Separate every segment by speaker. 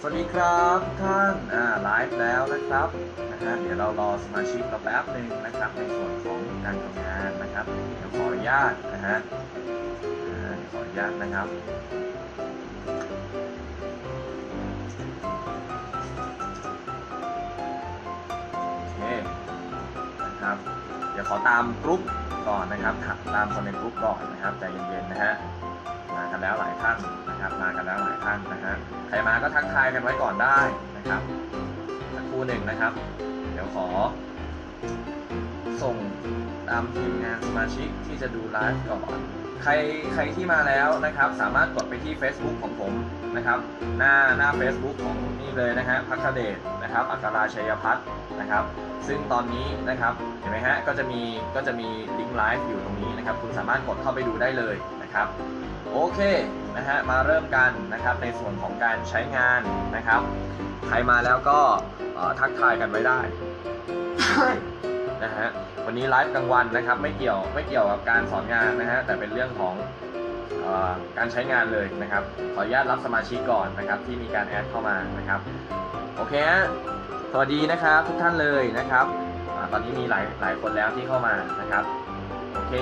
Speaker 1: สวัสดีครับท่านอ่าไลฟ์แล้วนะครับนะฮะเดี๋ยวเรารอสมาชิกเราแป๊บหนึ่งนะครับในส่วนของการทำงานนะครับเดี๋ยวขออนุญาตนะฮะเดี๋ยวขออนุญาตนะครับโอเคนะครับเดี๋ยวขอตามกรุ๊ปก่อนนะครับตามคนในกรุ๊ปก่อนนะครับใจเย็นๆนะฮะ มากันแล้วหลายท่านนะครับ มากันแล้วหลายท่านนะฮะใครมาก็ทักทายกันไว้ก่อนได้นะครับสักครู่หนึ่งนะครับ เดี๋ยวขอ ส่งตามทีมงานสมาชิกที่จะดูไลฟ์ก่อนใครใครที่มาแล้วนะครับ สามารถกดไปที่ Facebook ของผมนะครับ หน้าหน้า Facebook ของนี่เลยนะฮะพักเดชนะครับอัคราชัยพัฒน์นะครับ ซึ่งตอนนี้นะครับเห็นไหมฮะก็จะมีก็จะมีลิงก์ไลฟ์อยู่ตรงนี้นะครับ คุณสามารถกดเข้าไปดูได้เลย นะครับ โอเคนะฮะมาเริ่มกันนะครับในส่วนของการใช้งานนะครับ ใครมาแล้วก็ทักทายกันไว้ได้นะฮะวันนี้ไลฟ์กลางวันนะครับ ไม่เกี่ยวไม่เกี่ยวกับการสอนงานนะฮะแต่เป็นเรื่องของอการใช้งานเลยนะครับ ขออนุญาตรับสมาชิกก่อนนะครับ ที่มีการแอดเข้ามานะครับ โอเคฮะสวัสดีนะครับทุกท่านเลยนะครับอตอนนี้มีหลายหลายคนแล้วที่เข้ามานะครับ โอเค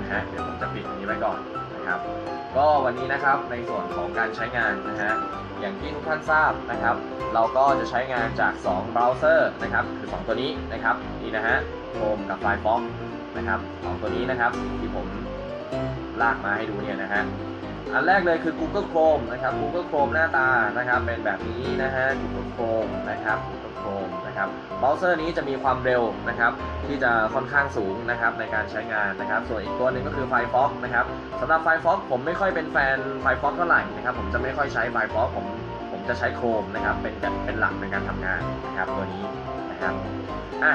Speaker 1: นะฮะเดี๋ยวผมจะปิดอันนี้ไว้ก่อน นะครับ ก็วันนี้นะครับในส่วนของการใช้งานนะฮะอย่างที่ทุกท่านทราบนะครับ เราก็จะใช้งานจาก2เบราว์เซอร์นะครับคือ 2 ตัวนี้นะครับนี่นะฮะ Chrome กับ Firefox นะครับสองตัวนี้นะครับที่ผมลากมาให้ดูเนี่ยนะฮะอันแรกเลยคือ Google Chrome นะครับ Google Chrome หน้าตานะครับเป็นแบบนี้นะฮะ Google Chrome นะครับ Chrome นะครับเบราว์เซอร์นี้จะมีความเร็วนะครับที่จะค่อนข้างสูงนะครับในการใช้งานนะครับ ส่วนอีกตัวหนึ่งก็คือ Firefox นะครับสำหรับ Firefox ผมไม่ค่อยเป็นแฟน Firefox เท่าไหร่นะครับผมจะไม่ค่อยใช้ Firefox ผมผมจะใช้ Chrome นะครับเป็นเป็นหลักในการทำงานนะครับตัวนี้นะครับอะ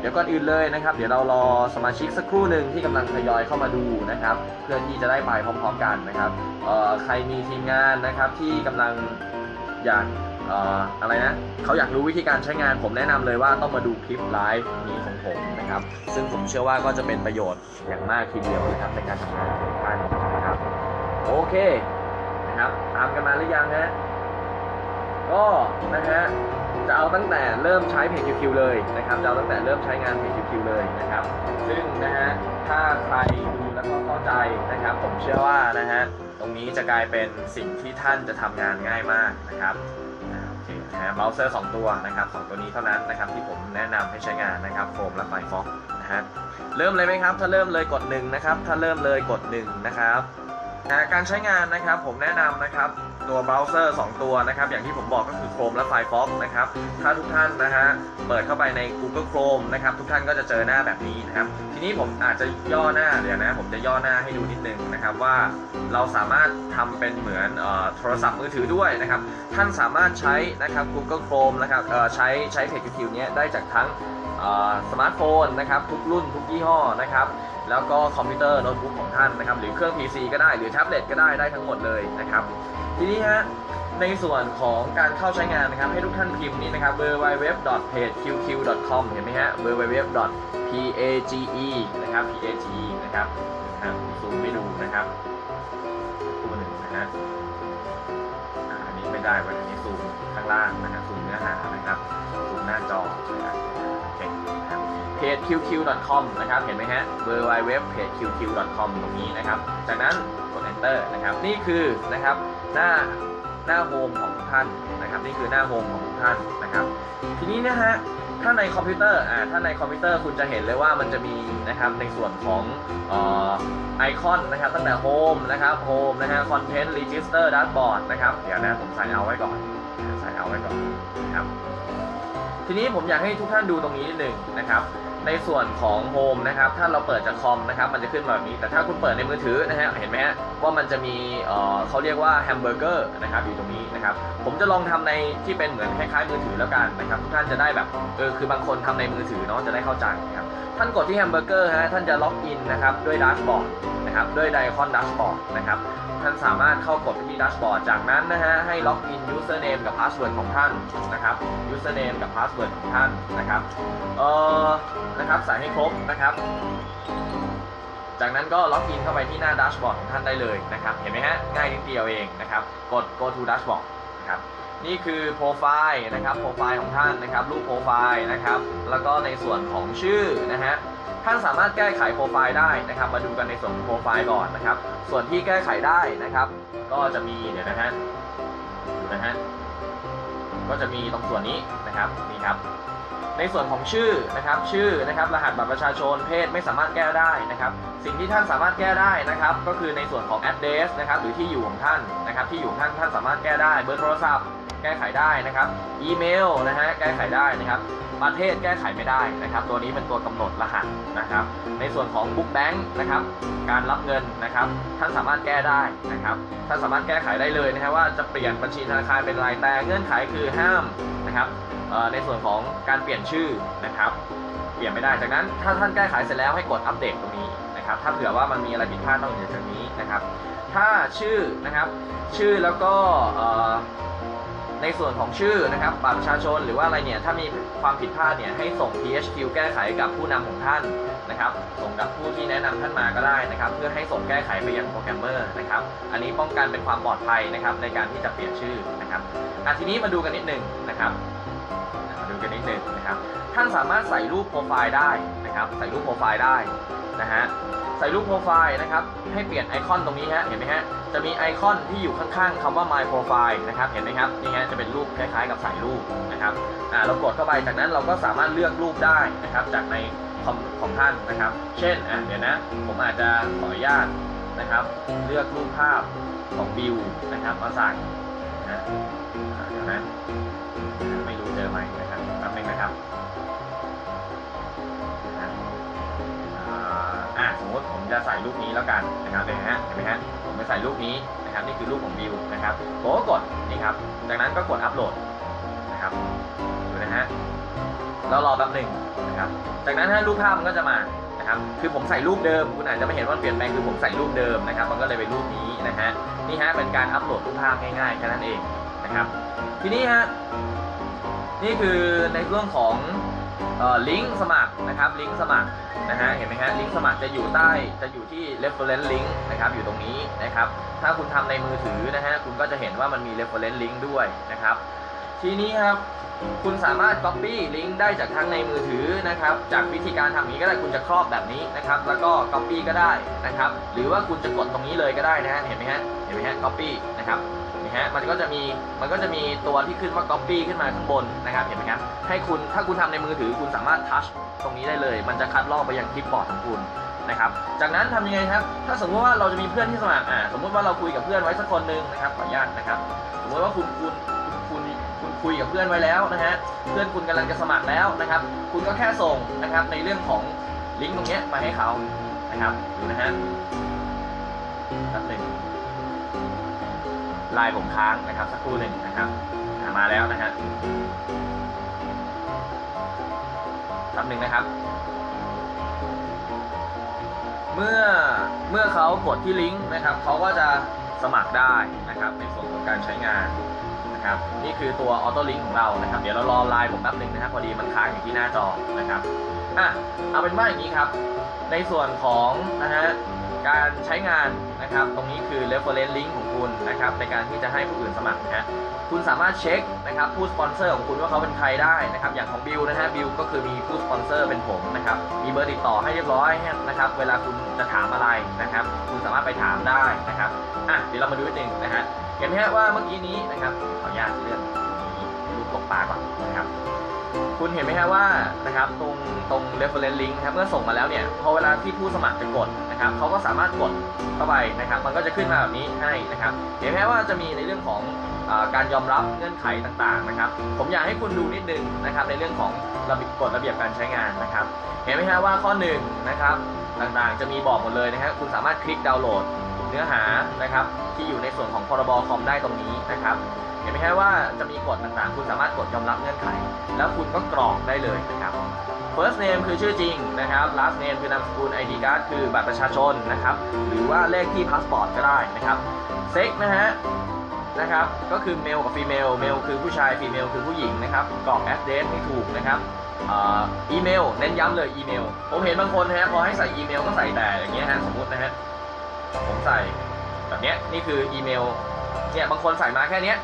Speaker 1: เดี๋ยวก่อนอื่นเลยนะครับ เดี๋ยวเรารอสมาชิกสักครู่หนึ่งที่กำลังทยอยเข้ามาดูนะครับ เพื่อที่จะได้ไปพร้อมๆกันนะครับเอ่อใครมีทีมงานนะครับที่กำลังอยาก อะไรนะเขาอยากรู้วิธีการใช้งานผมแนะนำเลยว่าต้องมาดูคลิปไลฟ์นี้ของผมนะครับ ซึ่งผมเชื่อว่าก็จะเป็นประโยชน์อย่างมากทีเดียวนะครับในการทำงานของท่านนะครับโอเคนะครับตามกันมาหรือยังฮะก็นะฮะจะเอาตั้งแต่เริ่มใช้เพจ QQ เลยนะครับจะเอาตั้งแต่เริ่มใช้งานเพจ QQ เลยนะครับ ซึ่งนะฮะถ้าใครดูแล้วก็เข้าใจนะครับ ผมเชื่อว่านะฮะตรงนี้จะกลายเป็นสิ่งที่ท่านจะทำงานง่ายมากนะครับ นะฮะเบราว์เซอร์ 2 ตัวนะครับสองตัวนี้เท่านั้นนะครับที่ผมแนะนำให้ใช้งานนะครับโฟมและไฟฟ็อกนะฮะเริ่มเลยไหมครับ ถ้าเริ่มเลยกด1นะครับถ้าเริ่มเลยกด1นะครับ นะการใช้งานนะครับผมแนะนำนะครับตัวเบราว์เซอร์2ตัวนะครับอย่างที่ผมบอกก็คือ Chrome และ Firefox นะครับถ้าทุกท่านนะฮะเปิดเข้าไปใน Google Chrome นะครับทุกท่านก็จะเจอหน้าแบบนี้นะครับทีนี้ผมอาจจะย่อหน้าเดี๋ยวนะผมจะย่อหน้าให้ดูนิดนึงนะครับว่าเราสามารถทำเป็นเหมือนออโทรศัพท์มือถือด้วยนะครับท่านสามารถใช้นะครับ Google Chrome นะครับใช้ใช้ Page QQ เนี้ยได้จากทั้งสมาร์ทโฟนนะครับทุกรุ่นทุกยี่ห้อนะครับ แล้วก็คอมพิวเตอร์โน้ตบุ๊กของท่านนะครับ หรือเครื่อง PC ก็ได้หรือแท็บเล็ตก็ได้ได้ทั้งหมดเลยนะครับ ทีนี้ฮะในส่วนของการเข้าใช้งานนะครับ ให้ทุกท่านพิมพ์นี้นะครับ www.pageqq.com เห็นไหมฮะ www.page นะครับ page นะครับนะครับซูมให้ดูนะครับตัวหนึ่งนะฮะอันนี้ไม่ได้ว้อันนี้ซูมข้างล่างนะฮะซู qq.com นะครับ เห็นไหมฮะ www.pageqq.com ตรงนี้นะครับ จากนั้นกด enter นะครับ นี่คือนะครับหน้าหน้า home ของทุกท่านนะครับ นี่คือหน้า home ของทุกท่านนะครับ ทีนี้นะฮะถ้าในคอมพิวเตอร์อ่าถ้าในคอมพิวเตอร์คุณจะเห็นเลยว่ามันจะมีนะครับในส่วนของออไอคอนนะครับตั้งแต่ home นะครับ home นะฮะ content register dashboard นะครับ เดี๋ยวนะผมใส่เอาไว้ก่อนใส่เอาไว้ก่อนนะครับทีนี้ผมอยากให้ทุกท่านดูตรงนี้นิดหนึ่งนะครับ ในส่วนของ home นะครับถ้าเราเปิดจากคอมนะครับมันจะขึ้นมาแบบนี้ แต่ถ้าคุณเปิดในมือถือนะฮะเห็นไหมฮะว่ามันจะมีเอ่อเขาเรียกว่าแฮมเบอร์เกอร์นะครับอยู่ตรงนี้นะครับผมจะลองทำในที่เป็นเหมือนคล้ายๆมือถือแล้วกันนะครับทุกท่านจะได้แบบเออคือบางคนทำในมือถือเนาะจะได้เข้าใจนะครับท่านกดที่แฮมเบอร์เกอร์ฮะท่านจะล็อกอินนะครับด้วย dashboard นะครับด้วยไอคอน dashboard นะครับ ท่านสามารถเข้ากดไปที่ dashboard จากนั้นนะฮะให้ล็อกอิน username กับ password ของท่านนะครับ username กับ password ของท่านนะครับเอ่อนะครับใส่ให้ครบนะครับ จากนั้นก็ล็อกอินเข้าไปที่หน้าดัชบอร์ดของท่านได้เลยนะครับ เห็นไหมฮะง่ายนิดเดียวเองนะครับ กด go to dashboard นะครับ นี่คือโปรไฟล์นะครับโปรไฟล์ของท่านนะครับรูปโปรไฟล์นะครับแล้วก็ในส่วนของชื่อนะฮะท่านสามารถแก้ไขโปรไฟล์ได้นะครับ มาดูกันในส่วนของโปรไฟล์ก่อนนะครับ ส่วนที่แก้ไขได้นะครับ ก็จะมีเดี๋ยวนะฮะดูนะฮะก็จะมีตรงส่วนนี้นะครับนี่ครับ ในส่วนของชื่อนะครับชื่อนะครับรหัสบัตรประชาชนเพศไม่สามารถแก้ได้นะครับ สิ่งที่ท่านสามารถแก้ได้นะครับ ก็คือในส่วนของ address นะครับหรือที่อยู่ของท่านนะครับ ที่อยู่ท่านท่านสามารถแก้ได้เบอร์โทรศัพท์แก้ไขได้นะครับอีเมลนะฮะแก้ไขได้นะครับประเทศแก้ไขไม่ได้นะครับ ตัวนี้เป็นตัวกำหนดรหัสนะครับ ในส่วนของ book bank นะครับ การรับเงินนะครับ ท่านสามารถแก้ได้นะครับ ท่านสามารถแก้ไขได้เลยนะครับว่าจะเปลี่ยนบัญชีธนาคารเป็นรายแต่เงื่อนไขคือห้ามนะครับ ในส่วนของการเปลี่ยนชื่อนะครับ เปลี่ยนไม่ได้ จากนั้นถ้าท่านแก้ไขเสร็จแล้วให้กดอัปเดตตรงนี้นะครับ ถ้าเผื่อว่ามันมีอะไรผิดพลาดต้องอยู่จากนี้นะครับ ถ้าชื่อนะครับ ชื่อแล้วก็ในส่วนของชื่อนะครับบัตรประชาชนหรือว่าอะไรเนี่ยถ้ามีความผิดพลาดเนี่ยให้ส่ง PHQ แก้ไขกับผู้นำของท่านนะครับ ส่งกับผู้ที่แนะนำท่านมาก็ได้นะครับ เพื่อให้ส่งแก้ไขไปยังโปรแกรมเมอร์นะครับ อันนี้ป้องกันเป็นความปลอดภัยนะครับในการที่จะเปลี่ยนชื่อนะครับอะทีนี้มาดูกันนิดหนึ่งนะครับ ท่านสามารถใส่รูปโปรไฟล์ได้นะครับ ใส่รูปโปรไฟล์ได้นะฮะ ใส่รูปโปรไฟล์นะครับ ให้เปลี่ยนไอคอนตรงนี้ฮะ เห็นไหมฮะ จะมีไอคอนที่อยู่ข้างๆคำว่า my profile นะครับ เห็นไหมครับ นี่ฮะ จะเป็นรูปคล้ายๆ กับใส่รูปนะครับ อ่า เรากดเข้าไป จากนั้นเราก็สามารถเลือกรูปได้นะครับ จากในคอมของท่านนะครับ เช่น อะเดี๋ยวนะ ผมอาจจะขออนุญาตนะครับ เลือกรูปภาพของบิวนะครับ มาใส่นะอ่าเดี๋ยวนะไม่รู้เจอไหมนะครับแป๊บนึงนะครับ จะใส่รูปนี้แล้วกันนะครับเห็นไหมฮะเห็นไหมฮะผมจะใส่รูปนี้นะครับนี่คือรูปของบิวนะครับผมก็กดนี่ครับจากนั้นก็กดอัปโหลดนะครับดูนะฮะแล้วรอแป๊บหนึ่งนะครับจากนั้นฮะรูปภาพมันก็จะมานะครับคือผมใส่รูปเดิมคุณอาจจะไม่เห็นว่ามันเปลี่ยนแปลงคือผมใส่รูปเดิมนะครับ มันก็เลยเป็นรูปนี้นะฮะนี่ฮะเป็นการอัปโหลดรูปภาพง่ายๆแค่นั้นเองนะครับ ทีนี้ฮะนี่คือในเรื่องของ ลิงก์สมัครนะครับลิงก์สมัครนะฮะเห็นไหมฮะลิงก์สมัครจะอยู่ใต้จะอยู่ที่ reference link นะครับอยู่ตรงนี้นะครับ ถ้าคุณทำในมือถือนะฮะคุณก็จะเห็นว่ามันมี reference link ด้วยนะครับ ทีนี้ครับคุณสามารถ copy ลิงก์ได้จากทั้งในมือถือนะครับ จากวิธีการทำอย่างนี้ก็ได้คุณจะครอบแบบนี้นะครับ แล้วก็ copy ก็ได้นะครับ หรือว่าคุณจะกดตรงนี้เลยก็ได้นะฮะเห็นไหมฮะเห็นไหมฮะ copy นะครับ ฮะมันก็จะมีมันก็จะมีตัวที่ขึ้นว่า copy ขึ้นมาข้างบนนะครับเห็นไหมครับให้คุณถ้าคุณทำในมือถือคุณสามารถ touch ตรงนี้ได้เลย มันจะคัดลอกไปยังคลิปบอร์ดของคุณนะครับจากนั้นทำยังไงครับ ถ้าสมมติว่าเราจะมีเพื่อนที่สมัครอ่าสมมติว่าเราคุยกับเพื่อนไว้สักคนหนึ่งนะครับขออนุญาตนะครับ สมมติว่าคุณคุณคุณคุณคุยกับเพื่อนไว้แล้วนะฮะเพื่อนคุณกำลังจะสมัครแล้วนะครับ คุณก็แค่ส่งนะครับในเรื่องของลิงก์ตรงนี้ไปให้เขานะครับดูนะฮะ ไลน์ผมค้างนะครับสักครู่หนึ่งนะครับอ่ามาแล้วนะฮะแป๊บหนึ่งนะครับ เมื่อเมื่อเขากดที่ลิงก์นะครับเขาก็จะสมัครได้นะครับ ในส่วนของการใช้งานนะครับ นี่คือตัวออโต้ลิงก์ของเรานะครับ เดี๋ยวเรารอไลน์ผมแป๊บหนึ่งนะครับพอดีมันค้างอยู่ที่หน้าจอนะครับอะเอาเป็นว่าอย่างนี้ครับ ในส่วนของนะฮะการใช้งาน นะครับ ตรงนี้คือ reference link ของคุณนะครับในการที่จะให้ผู้อื่นสมัครนะฮะคุณสามารถเช็คนะครับผู้สปอนเซอร์ของคุณว่าเขาเป็นใครได้นะครับอย่างของบิลนะฮะบิลก็คือมีผู้สปอนเซอร์เป็นผมนะครับมีเบอร์ติดต่อให้เรียบร้อยนะครับเวลาคุณจะถามอะไรนะครับ คุณสามารถไปถามได้นะครับอะเดี๋ยวเรามาดูนิดนึงนะฮะเห็นไหมฮะว่าเมื่อกี้นี้นะครับขออนุญาตเลื่อนรูปตกปลาก่อนนะครับ คุณเห็นไหมฮะว่านะครับตรงตรง reference link นะครับเมื่อส่งมาแล้วเนี่ยพอเวลาที่ผู้สมัครจะกดนะครับเขาก็สามารถกดเข้าไปนะครับ มันก็จะขึ้นมาแบบนี้ให้นะครับ เห็นไหมว่าจะมีในเรื่องของอการยอมรับเงื่อนไขต่างๆนะครับ ผมอยากให้คุณดูนิดนึงนะครับ ในเรื่องของระเบียบกฎระเบียบการใช้งานนะครับ เห็นไหมฮะว่าข้อ1นะครับต่างๆ จะมีบอกหมดเลยนะครับคุณสามารถคลิกดาวน์โหลดเนื้อหานะครับ ที่อยู่ในส่วนของพรบคอมได้ตรงนี้นะครับ ห็นไหมฮะว่าจะมีกฎต่างๆ คุณสามารถกดยอมรับเงื่อนไข แล้วคุณก็กรอกได้เลยนะครับ first name คือชื่อจริงนะครับ last name คือนามสกุล ID card คือบัตรประชาชนนะครับ หรือว่าเลขที่พาสปอร์ตก็ได้นะครับ sex นะฮะนะครับ ก็คือ male กับ female male คือผู้ชาย female คือผู้หญิงนะครับ กรอก address ให้ถูกนะครับอีเมลเน้นย้ำเลยอีเมล ผมเห็นบางคนนะฮะพอให้ใส่อีเมลก็ใส่แต่อย่างเงี้ยฮะสมมตินะฮะผมใส่แบบเนี้ยนี่คืออีเมลเนี่ยบางคนใส่มาแค่เนี้ย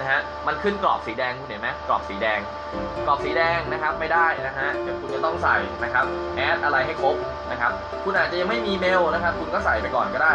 Speaker 1: นะฮะมันขึ้นกรอบสีแดงคุณเห็นไหมกรอบสีแดง กรอบสีแดงนะครับไม่ได้นะฮะเดี๋ยวคุณจะต้องใส่นะครับแอดอะไรให้ครบนะครับคุณอาจจะยังไม่มีเมลนะครับ คุณก็ใส่ไปก่อนก็ได้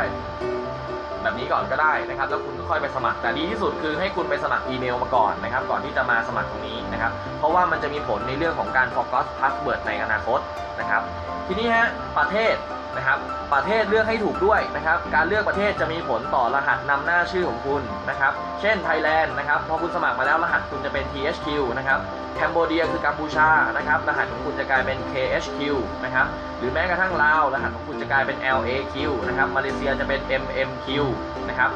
Speaker 1: แบบนี้ก่อนก็ได้นะครับ แล้วคุณก็ค่อยไปสมัครแต่ดีที่สุดคือให้คุณไปสมัครอีเมลมาก่อนนะครับ ก่อนที่จะมาสมัครตรงนี้นะครับ เพราะว่ามันจะมีผลในเรื่องของการ forgot password ในอนาคตนะครับ ทีนี้ฮะประเทศ นะครับ ประเทศเลือกให้ถูกด้วยนะครับ การเลือกประเทศจะมีผลต่อรหัสนำหน้าชื่อของคุณนะครับ เช่นไทยแลนด์นะครับ พอคุณสมัครมาแล้วรหัสคุณจะเป็น THQ นะครับแคนโบเดียคือกัมพูชานะครับ รหัสของคุณจะกลายเป็น KHQ นะครับ หรือแม้กระทั่งลาว รหัสของคุณจะกลายเป็น LAQ นะครับ มาเลเซียจะเป็น MMQ นะครับ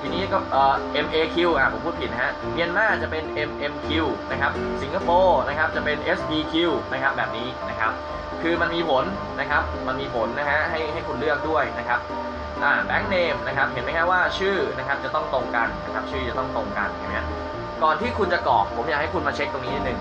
Speaker 1: ทีนี้ก็เอ่อ MAQ อะผมพูดผิดนะฮะเมียนมาจะเป็น MMQ นะครับสิงคโปร์นะครับจะเป็น SPQ นะครับแบบนี้นะครับคือมันมีผลนะครับมันมีผลนะฮะให้ให้คุณเลือกด้วยนะครับอ่าแบงค์เนมนะครับเห็นไหมครับว่าชื่อนะครับจะต้องตรงกันนะครับชื่อจะต้องตรงกันเห็นไหมฮะก่อนที่คุณจะกรอกผมอยากให้คุณมาเช็คตรงนี้นิดนึง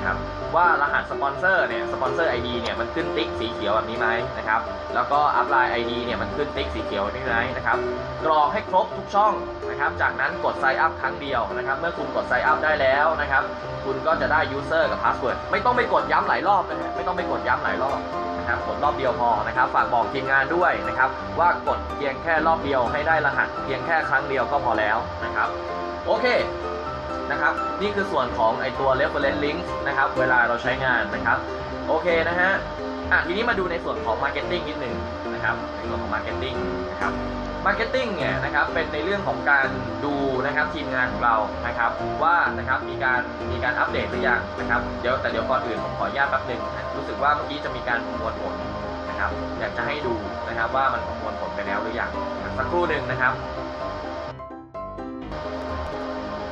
Speaker 1: นะครับว่ารหัสสปอนเซอร์เนี่ยสปอนเซอร์ ID เนี่ยมันขึ้นติ๊กสีเขียวแบบนี้ไหมนะครับแล้วก็ upline ID เนี่ยมันขึ้นติ๊กสีเขียวนี้ไหมนะครับกรอกให้ครบทุกช่องนะครับจากนั้นกด sign up ครั้งเดียวนะครับเมื่อคุณกด sign up ได้แล้วนะครับคุณก็จะได้ user กับ password ไม่ต้องไปกดย้ำหลายรอบนะฮะไม่ต้องไปกดย้ำหลายรอบนะครับกดรอบเดียวพอนะครับฝากบอกทีมงานด้วยนะครับว่ากดเพียงแค่รอบเดียวให้ได้รหัสเพียงแค่ครั้งเดียวก็พอแล้วนะครับโอเค นะครับ นี่คือส่วนของไอตัว reference link นะครับ เวลาเราใช้งานนะครับ โอเคนะฮะ อะทีนี้มาดูในส่วนของ marketing นิดหนึ่งนะครับ ในส่วนของ marketing นะครับ marketing เนี่ยนะครับ เป็นในเรื่องของการดูนะครับทีมงานของเรา นะครับ ว่านะครับ มีการมีการอัปเดตหรือยังนะครับ เดี๋ยวแต่เดี๋ยวก่อนอื่นผมขออนุญาตแป๊บหนึ่งรู้สึกว่าเมื่อกี้จะมีการประมวลผลนะครับ อยากจะให้ดูนะครับว่ามันประมวลผลไปแล้วหรือยัง สักครู่หนึ่งนะครับ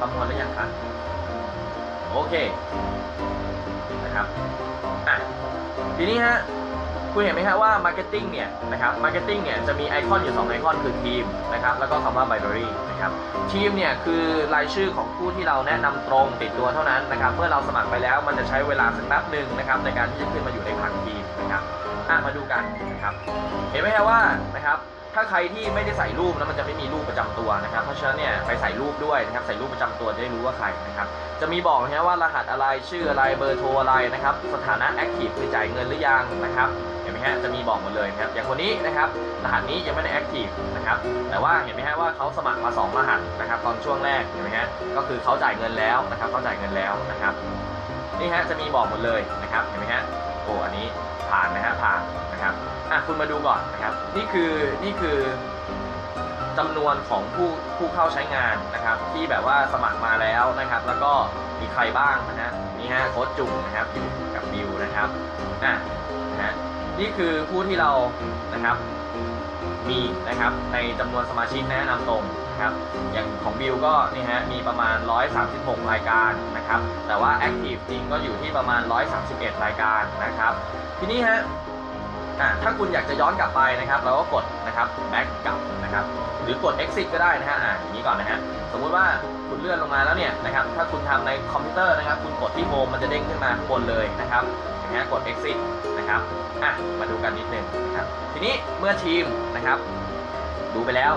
Speaker 1: ประมวลหรือยังครับโอเคนะครับอะทีนี้ฮะคุณเห็นไหมครับว่า Marketing เนี่ยนะครับ Marketing เนี่ยจะมีไอคอนอยู่ 2 ไอคอนคือทีมนะครับแล้วก็คำว่า Binary นะครับทีมเนี่ยคือรายชื่อของผู้ที่เราแนะนำตรงติดตัวเท่านั้นนะครับเมื่อเราสมัครไปแล้วมันจะใช้เวลาสักแป๊บหนึ่งนะครับในการที่จะขึ้นมาอยู่ในผังทีมนะครับอะมาดูกันนะครับเห็นไหมครับว่านะครับ ถ้าใครที่ไม่ได้ใส่รูปแล้วมันจะไม่มีรูปประจำตัวนะครับ เพราะฉะนั้นเนี่ยไปใส่รูปด้วยนะครับใส่รูปประจำตัวจะได้รู้ว่าใครนะครับจะมีบอกนะฮะว่ารหัสอะไรชื่ออะไรเบอร์โทรอะไรนะครับสถานะ active คือจ่ายเงินหรือยังนะครับเห็นไหมฮะจะมีบอกหมดเลยนะครับอย่างคนนี้นะครับรหัสนี้ยังไม่ได้ active นะครับแต่ว่าเห็นไหมฮะว่าเขาสมัครมา2รหัสนะครับตอนช่วงแรกเห็นไหมฮะก็คือเขาจ่ายเงินแล้วนะครับเขาจ่ายเงินแล้วนะครับนี่ฮะจะมีบอกหมดเลยนะครับเห็นไหมฮะโอ้อันนี้ผ่านนะฮะผ่าน อะคุณมาดูก่อนนะครับ นี่คือนี่คือจำนวนของผู้ผู้เข้าใช้งานนะครับ ที่แบบว่าสมัครมาแล้วนะครับ แล้วก็มีใครบ้างนะฮะนี่ฮะโค้ชจุ่มนะครับอยู่กับบิวนะครับอะนะฮะนี่คือผู้ที่เรานะครับมีนะครับในจำนวนสมาชิกแนะนำตรงนะครับ อย่างของบิลก็นี่ฮะมีประมาณ 136 รายการนะครับ แต่ว่าแอคทีฟจริงก็อยู่ที่ประมาณ 131 รายการนะครับ ทีนี้ฮะ อะถ้าคุณอยากจะย้อนกลับไปนะครับเราก็กดนะครับ back กลับนะครับ หรือกด exit ก็ได้นะฮะอ่าอย่างนี้ก่อนนะฮะสมมุติว่าคุณเลื่อนลงมาแล้วเนี่ยนะครับถ้าคุณทำในคอมพิวเตอร์นะครับ คุณกดที่โฮมมันจะเด้งขึ้นมาข้างบนเลยนะครับนี้ยกด exit นะครับอะมาดูกันนิดนึงนะครับทีนี้เมื่อทีมนะครับ ดูไปแล้ว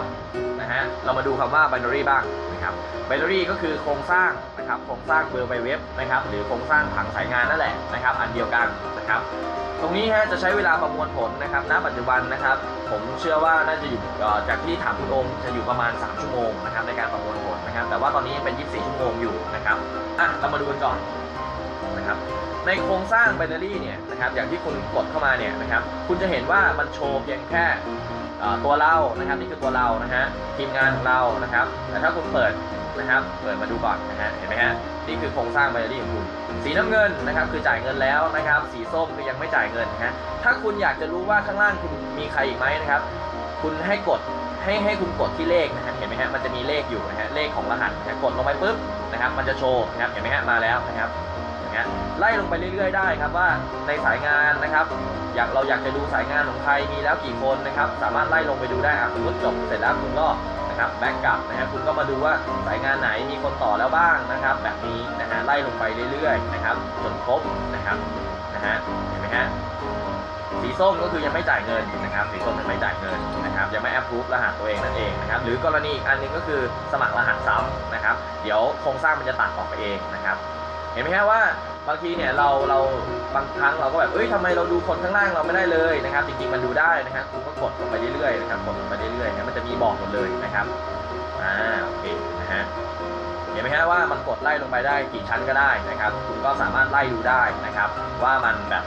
Speaker 1: นะฮะ เรามาดูคำว่า binary บ้างนะครับ binary ก็คือโครงสร้างนะครับ โครงสร้างเบอร์ไบเว็บนะครับ หรือโครงสร้างผังสายงานนั่นแหละนะครับ อันเดียวกันนะครับ ตรงนี้ฮะจะใช้เวลาประมวลผลนะครับ ณ ปัจจุบันนะครับ ผมเชื่อว่าน่าจะอยู่จากที่ถามคุณองค์จะอยู่ประมาณ 3 ชั่วโมงนะครับในการประมวลผลนะครับ แต่ว่าตอนนี้ยังเป็น 24 ชั่วโมงอยู่นะครับ อะ เรามาดูกันก่อนนะครับในโครงสร้างไบนารี่เนี่ยนะครับอย่างที่คุณกดเข้ามาเนี่ยนะครับคุณจะเห็นว่ามันโชว์เพียงแค่ ตัวเรานะครับนี่คือตัวเรานะฮะทีมงานของเรานะครับแต่ถ้าคุณเปิดนะครับเปิดมาดูก่อนนะฮะเห็นไหมฮะนี่คือโครงสร้างไบนารีของคุณสีน้ำเงินนะครับคือจ่ายเงินแล้วนะครับ สีส้มคือยังไม่จ่ายเงินนะฮะถ้าคุณอยากจะรู้ว่าข้างล่างคุณมีใครอีกไหมนะครับ คุณให้กดให้ให้คุณกดที่เลขนะฮะเห็นไหมฮะมันจะมีเลขอยู่นะฮะเลขของรหัสนะกดลงไปปุ๊บนะครับ มันจะโชว์นะครับเห็นไหมฮะมาแล้วนะครับ อย่างเงี้ยไล่ลงไปเรื่อย ๆ ได้ครับว่าในสายงานนะครับ อยากเราอยากจะดูสายงานของใครมีแล้วกี่คนนะครับ สามารถไล่ลงไปดูได้อะสมมติจบเสร็จแล้วคุณก็นะครับแบ็กกลับนะฮะคุณก็มาดูว่าสายงานไหนมีคนต่อแล้วบ้างนะครับ แบบนี้นะฮะไล่ลงไปเรื่อยๆนะครับจนครบนะครับนะฮะเห็นไหมฮะสีส้มก็คือยังไม่จ่ายเงินนะครับสีส้มยังไม่จ่ายเงินนะครับยังไม่แอปพูฟรหัสตัวเองนั่นเองนะครับหรือกรณีอีกอันหนึงก็คือสมัครรหัสซ้ำนะครับ เดี๋ยวโครงสร้างมันจะตัดออกไปเองนะครับ เห็นไหมฮะว่าบางทีเนี่ยเราเราบางครั้งเราก็แบบเอ้ยทำไมเราดูคนข้างล่างเราไม่ได้เลยนะครับ จริงๆมันดูได้นะครับคุณก็กดลงไปเรื่อยๆนะครับกดลงไปเรื่อยๆนะมันจะมีบอกหมดเลยนะครับอ่าโอเคนะฮะเห็นไหมฮะว่ามันกดไล่ลงไปได้กี่ชั้นก็ได้นะครับ คุณก็สามารถไล่ดูได้นะครับ ว่ามันแบบ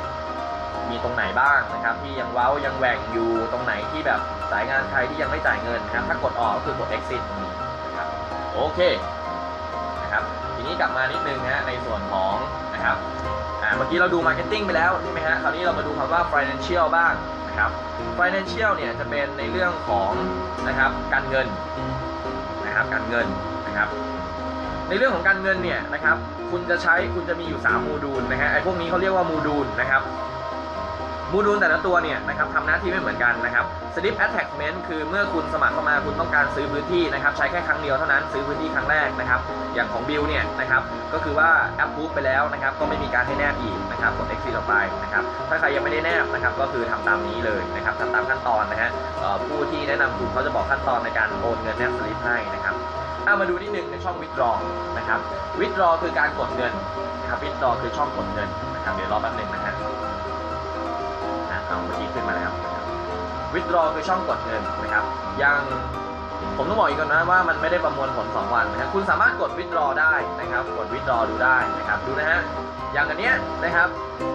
Speaker 1: มีตรงไหนบ้างนะครับ ที่ยังเว้ายังแหว่งอยู่ตรงไหนที่แบบสายงานใครที่ยังไม่จ่ายเงินนะครับถ้ากดออกก็คือกด exit นะครับโอเค นี้กลับมานิดนึงฮะในส่วนของนะครับอ่าเมื่อกี้เราดู Marketing ไปแล้วใช่ไหมฮะคราวนี้เรามาดูคำว่า Financial บ้างนะครับ Financial เนี่ยจะเป็นในเรื่องของนะครับการเงินนะครับการเงินนะครับ ในเรื่องของการเงินเนี่ยนะครับคุณจะใช้คุณจะมีอยู่ 3 โมดูลนะฮะไอ้พวกนี้เขาเรียกว่าโมดูลนะครับ โมดูลแต่ละตัวเนี่ยนะครับทำหน้าที่ไม่เหมือนกันนะครับ Slip Attachment คือเมื่อคุณสมัครเข้ามาคุณต้องการซื้อพื้นที่นะครับใช้แค่ครั้งเดียวเท่านั้นซื้อพื้นที่ครั้งแรกนะครับ อย่างของบิลเนี่ยนะครับก็คือว่า approve ไปแล้วนะครับก็ไม่มีการให้แนบอีกนะครับกด exit ออกไปนะครับถ้าใครยังไม่ได้แนบนะครับก็คือทำตามนี้เลยนะครับทำตามขั้นตอนนะฮะผู้ที่แนะนำคุณเขาจะบอกขั้นตอนในการโอนเงินแนบสลิปให้นะครับเอามาดูนิดนึงในช่อง withdraw นะครับ withdraw คือการกดเงินนะครับ withdraw คือช่องกดเงินนะครับเดี๋ยวรอแป๊บนึงนะฮะ เอาเมื่อกี้ขึ้นมาแล้ววิดรอคือช่องกดเงินนะครับยังผมต้องบอกอีกก่อนนะว่ามันไม่ได้ประมวลผล 2 วันนะครับคุณสามารถกดวิดรอได้นะครับ กดวิดรอดูได้นะครับ ดูนะฮะ อย่างอันเนี้ยนะครับ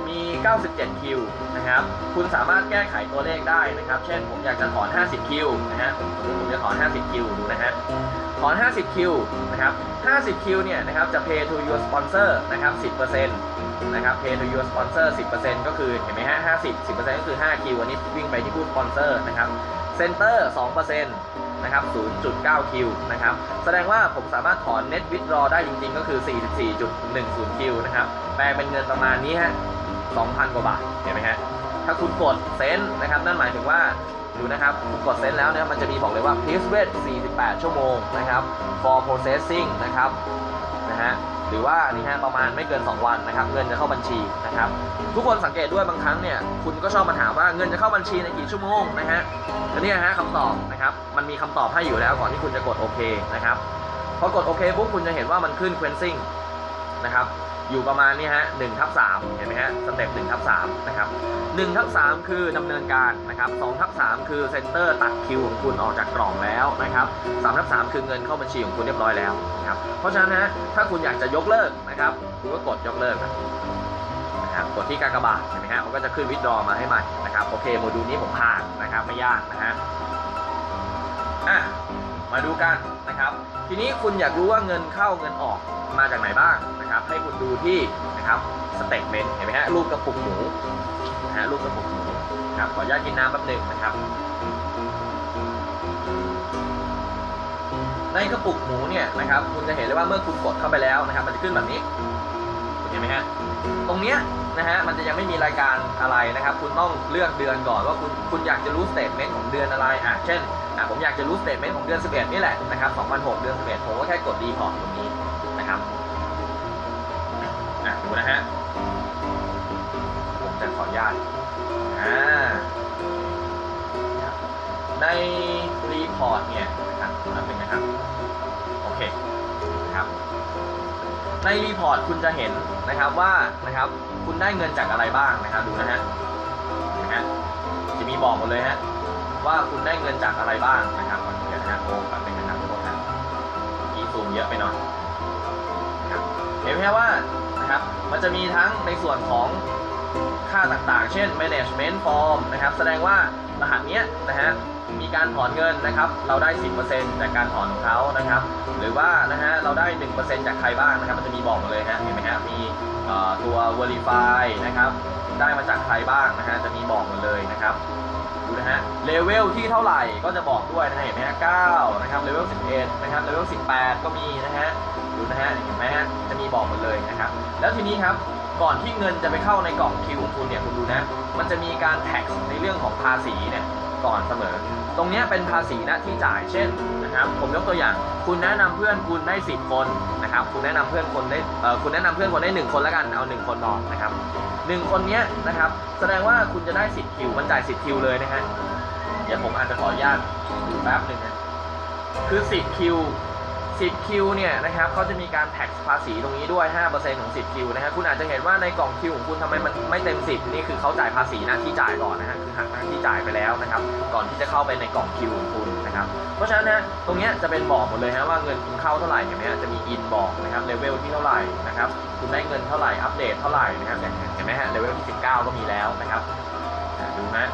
Speaker 1: มี 97 คิวนะครับคุณสามารถแก้ไขตัวเลขได้นะครับ เช่นผมอยากจะถอน 50 คิวนะฮะผมผมจะถอน 50 คิวดูนะฮะถอน 50 คิวนะครับ 50 คิวเนี่ยนะครับจะ pay to your sponsor นะครับ 10%นะครับ pay to your sponsor 10%ก็คือเห็นไหมฮะ50 10%ก็คือ 5 คิวอันนี้วิ่งไปที่ผู้ sponsor นะครับ center 2% นะครับ 0.9 คิวนะครับ แสดงว่าผมสามารถถอน net withdraw ได้จริงๆ ก็คือ 44.10 คิวนะครับ แปลเป็นเงินประมาณนี้ฮะ 2,000 กว่าบาท เห็นไหมฮะ ถ้าคุณกดเซนนะครับ นั่นหมายถึงว่าดูนะครับคุณกดเซนแล้วเนี่ยมันจะมีบอกเลยว่า please wait 48 ชั่วโมงนะครับ for processing นะครับ นะฮะ หรือว่านี่ฮะประมาณไม่เกิน 2 วันนะครับ เงินจะเข้าบัญชีนะครับ ทุกคนสังเกตด้วยบางครั้งเนี่ยคุณก็ชอบมาถามว่าเงินจะเข้าบัญชีในกี่ชั่วโมงนะฮะอันนี่ยฮะคำตอบนะครับมันมีคำตอบให้อยู่แล้วก่อนที่คุณจะกดโอเคนะครับพอกดโอเคปุ๊บคุณจะเห็นว่ามันขึ้น cleansing นะครับ อยู่ประมาณนี้ฮะ1ทับ3เห็นไหมฮะสเต็ป1ทับ3นะครับ1ทับ3คือดำเนินการนะครับ2ทับ3คือเซ็นเตอร์ตัดคิวของคุณออกจากกล่องแล้วนะครับ3ทับ3คือเงินเข้าบัญชีของคุณเรียบร้อยแล้วนะครับเพราะฉะนั้นนะถ้าคุณอยากจะยกเลิกนะครับคุณก็กดยกเลิกนะครับกดที่กากบาทเห็นไหมฮะมันก็จะขึ้นวิดรอมาให้ใหม่นะครับโอเคโมดูลนี้ผมผ่านนะครับไม่ยากนะฮะอะ มาดูกันนะครับ ทีนี้คุณอยากรู้ว่าเงินเข้าเงินออกมาจากไหนบ้างนะครับ ให้คุณดูที่นะครับ statement เห็นไหมฮะรูปกระปุกหมูนะฮะรูปกระปุกหมูครับขออนุญาตกินน้ำแป๊บหนึ่งนะครับ ในกระปุกหมูเนี่ยนะครับคุณจะเห็นเลยว่าเมื่อคุณกดเข้าไปแล้วนะครับ มันจะขึ้นแบบนี้เห็นไหมฮะตรงเนี้ยนะฮะมันจะยังไม่มีรายการอะไรนะครับ คุณต้องเลือกเดือนก่อนว่าคุณคุณอยากจะรู้ statement ของเดือนอะไรอะเช่น ผมอยากจะรู้ statement ของเดือน 11 นี่แหละนะครับ2006 เดือน 11 ผมก็แค่กด report ตรงนี้นะครับอะดูนะฮะผมจะขออนุญาตอ่าใน report เนี่ยนะครับอันหนึ่งนะครับ โอเคนะครับ ใน report คุณจะเห็นนะครับว่านะครับคุณได้เงินจากอะไรบ้างนะครับดูนะฮะนะฮะจะมีบอกหมดเลยฮะ ว่าคุณได้เงินจากอะไรบ้างนะครับเดี๋ยวนะโอ้แป๊บนึงนะครับทุกคนนะกีซูมเยอะไปหน่อยนะครับเห็นไหมว่านะครับมันจะมีทั้งในส่วนของค่าต่างๆ เช่น management form นะครับ แสดงว่ารหัสเนี้ยนะฮะมีการถอนเงินนะครับ เราได้ 10%จากการถอนของเขานะครับ หรือว่านะฮะเราได้ 1%จากใครบ้างนะครับ มันจะมีบอกมาเลยฮะเห็นไหมฮะมีตัว verify นะครับ ได้มาจากใครบ้างนะฮะจะมีบอกหมดเลยนะครับ ดูนะฮะ เลเวลที่เท่าไหร่ก็จะบอกด้วยนะฮะเห็นไหมฮะเก้านะครับ เลเวลสิบเอ็ดนะครับ เลเวลสิบแปดก็มีนะฮะ ดูนะฮะ เห็นไหมฮะ จะมีบอกหมดเลยนะครับ แล้วทีนี้ครับ ก่อนที่เงินจะไปเข้าในกล่อง Q ของคุณเนี่ย คุณดูนะ มันจะมีการ tax ในเรื่องของภาษีเนี่ย ก่อนเสมอ ตรงนี้เป็นภาษีหัก ณ ที่จ่ายเช่นนะครับ ผมยกตัวอย่าง คุณแนะนำเพื่อนคุณได้ 10 คนนะครับ คุณแนะนำเพื่อนคนได้เอ่อคุณแนะนำเพื่อนคนได้หนึ่งคนแล้วกันเอาหนึ่งคนพอนะครับหนึ่งคนนี้นะครับ แสดงว่าคุณจะได้สิบ Q มันจ่ายสิบ Q เลยนะฮะเดี๋ยวผมอาจจะขออนุญาตดูแป๊บหนึ่งนะคือสิบ Q 10 Q เนี่ยนะครับเขาจะมีการ tax ภาษีตรงนี้ด้วย 5%ของ10 Q นะฮะคุณอาจจะเห็นว่าในกล่อง Q ของคุณทำไมมันไม่เต็ม 10 นี่คือเขาจ่ายภาษีหัก ณ ที่จ่ายก่อนนะฮะคือหักหน้าที่จ่ายไปแล้วนะครับ ก่อนที่จะเข้าไปในกล่อง Q ของคุณนะครับ เพราะฉะนั้นนะตรงนี้จะเป็นบอกหมดเลยฮะว่าเงินคุณเข้าเท่าไหร่เห็นไหมฮะจะมี in บอกนะครับเลเวลที่เท่าไหร่นะครับคุณได้เงินเท่าไหร่อัปเดตเท่าไหร่นะครับเห็นไหมฮะเลเวลที่ 19 ก็มีแล้วนะครับดูฮะ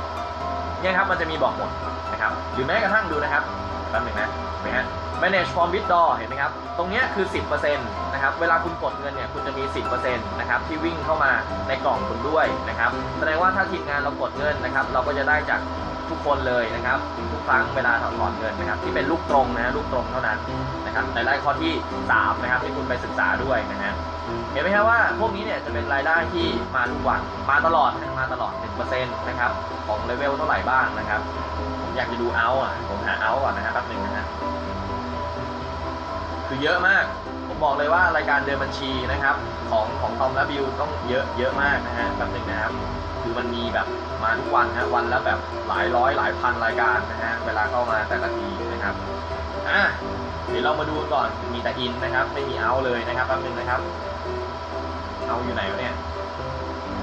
Speaker 1: เนี่ยครับมันจะมีบอกหมดนะครับหรือแม้กระทั่งดูนะครับแป๊บนึงนะเห็นไหมฮะ manage from withdraw เห็นไหมครับ ตรงนี้คือ 10%นะครับ เวลาคุณกดเงินเนี่ย คุณจะมี 10%นะครับ ที่วิ่งเข้ามาในกล่องคุณด้วยนะครับ แสดงว่าถ้าทีมงานเรากดเงินนะครับ เราก็จะได้จากทุกคนเลยนะครับ ทุกครั้งเวลาถอนเงินนะครับ ที่เป็นลูกตรงนะฮะลูกตรงเท่านั้นนะครับในรายข้อที่ 3 นะครับ ที่คุณไปศึกษาด้วยนะฮะเห็นไหมครับว่าพวกนี้เนี่ยจะเป็นรายได้ที่มาทุกวันมาตลอดมาตลอด 1%นะครับของเลเวลเท่าไหร่บ้างนะครับ ผมอยากจะดูเอาอะผมหาเอาก่อนนะฮะแป๊บนึงนะฮะ คือเยอะมาก ผมบอกเลยว่ารายการเดินบัญชีนะครับ ของของทอมและบิวต้องเยอะเยอะมากนะฮะแป๊บหนึ่งนะครับคือมันมีแบบมาทุกวันฮะวันละแบบหลายร้อยหลายพันรายการนะฮะเวลาเข้ามาแต่ละทีนะครับอะเดี๋ยวเรามาดูก่อนมีแต่อินนะครับ ไม่มีเอาเลยนะครับแป๊บหนึงนะครับเอาอยู่ไหนวะเนี่ย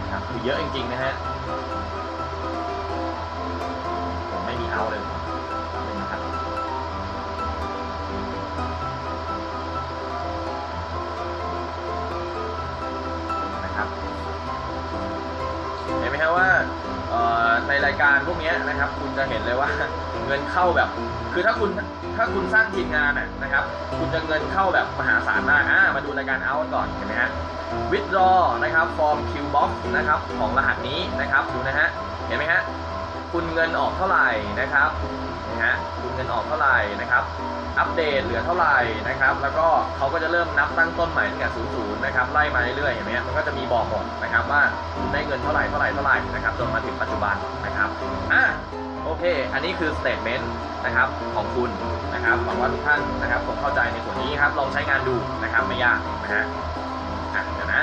Speaker 1: นะครับคือเยอะจริงๆนะฮะผมไม่มีเอาเลย การพวกนี้นะครับ คุณจะเห็นเลยว่าเงินเข้าแบบ คือถ้าคุณถ้าคุณสร้างทีมงานนะครับ คุณจะเงินเข้าแบบมหาศาลมากอ่ามาดูรายการเอาก่อนเห็นไหมฮะ withdraw นะครับ form Q box นะครับของรหัสนี้นะครับดูนะฮะเห็นไหมฮะคุณเงินออกเท่าไหร่นะครับ นะฮะคุณเงินออกเท่าไหร่นะครับ อัปเดตเหลือเท่าไหร่นะครับ แล้วก็เขาก็จะเริ่มนับตั้งต้นใหม่ตั้งแต่ศูนย์ศูนย์นะครับ ไล่มาเรื่อยๆเห็นไหมฮะมันก็จะมีบอกหมดนะครับว่าคุณได้เงินเท่าไหร่เท่าไหร่เท่าไหร่นะครับจนมาถึงปัจจุบันนะครับ อะโอเค อันนี้คือ statement นะครับของคุณนะครับหวังว่าทุกท่านนะครับคงเข้าใจในส่วนนี้ครับ ลองใช้งานดูนะครับไม่ยากนะฮะอะเดี๋ยวนะ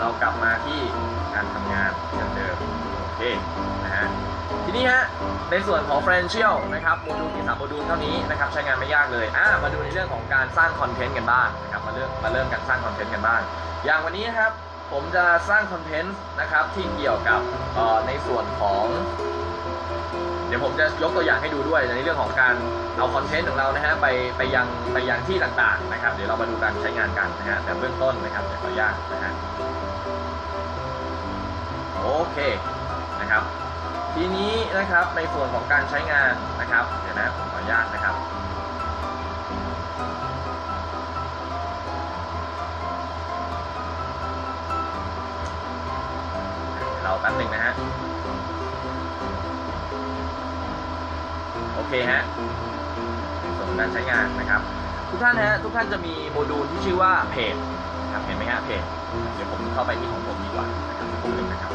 Speaker 1: เรากลับมาที่การทำงานเหมือนเดิมโอเค ทีนี้ฮะในส่วนของ financial นะครับโมดูลมีสามโมดูลเท่านี้นะครับใช้งานไม่ยากเลยอ่ามาดูในเรื่องของการสร้างคอนเทนต์กันบ้างนะครับมาเริ่มมาเริ่มการสร้างคอนเทนต์กันบ้าง อย่างวันนี้ครับผมจะสร้างคอนเทนต์นะครับที่เกี่ยวกับเอ่อในส่วนของ เดี๋ยวผมจะยกตัวอย่างให้ดูด้วยในเรื่องของการเอาคอนเทนต์ของเรานะฮะไปไปยังไปยังที่ต่างๆนะครับเดี๋ยวเรามาดูการใช้งานกันนะฮะแต่เบื้องต้นนะครับเดี๋ยวขออนุญาตนะฮะโอเคนะครับ ทีนี้นะครับในส่วนของการใช้งานนะครับ เดี๋ยวนะผมขออนุญาตนะครับเราแป๊บหนึ่งนะฮะโอเคฮะส่วนของการใช้งานนะครับ ทุกท่านนะฮะทุกท่านจะมีโมดูลที่ชื่อว่าเพจครับเห็นไหมฮะเพจเดี๋ยวผมเข้าไปที่ของผมดีกว่านะครับสักครู่หนึ่งนะครับ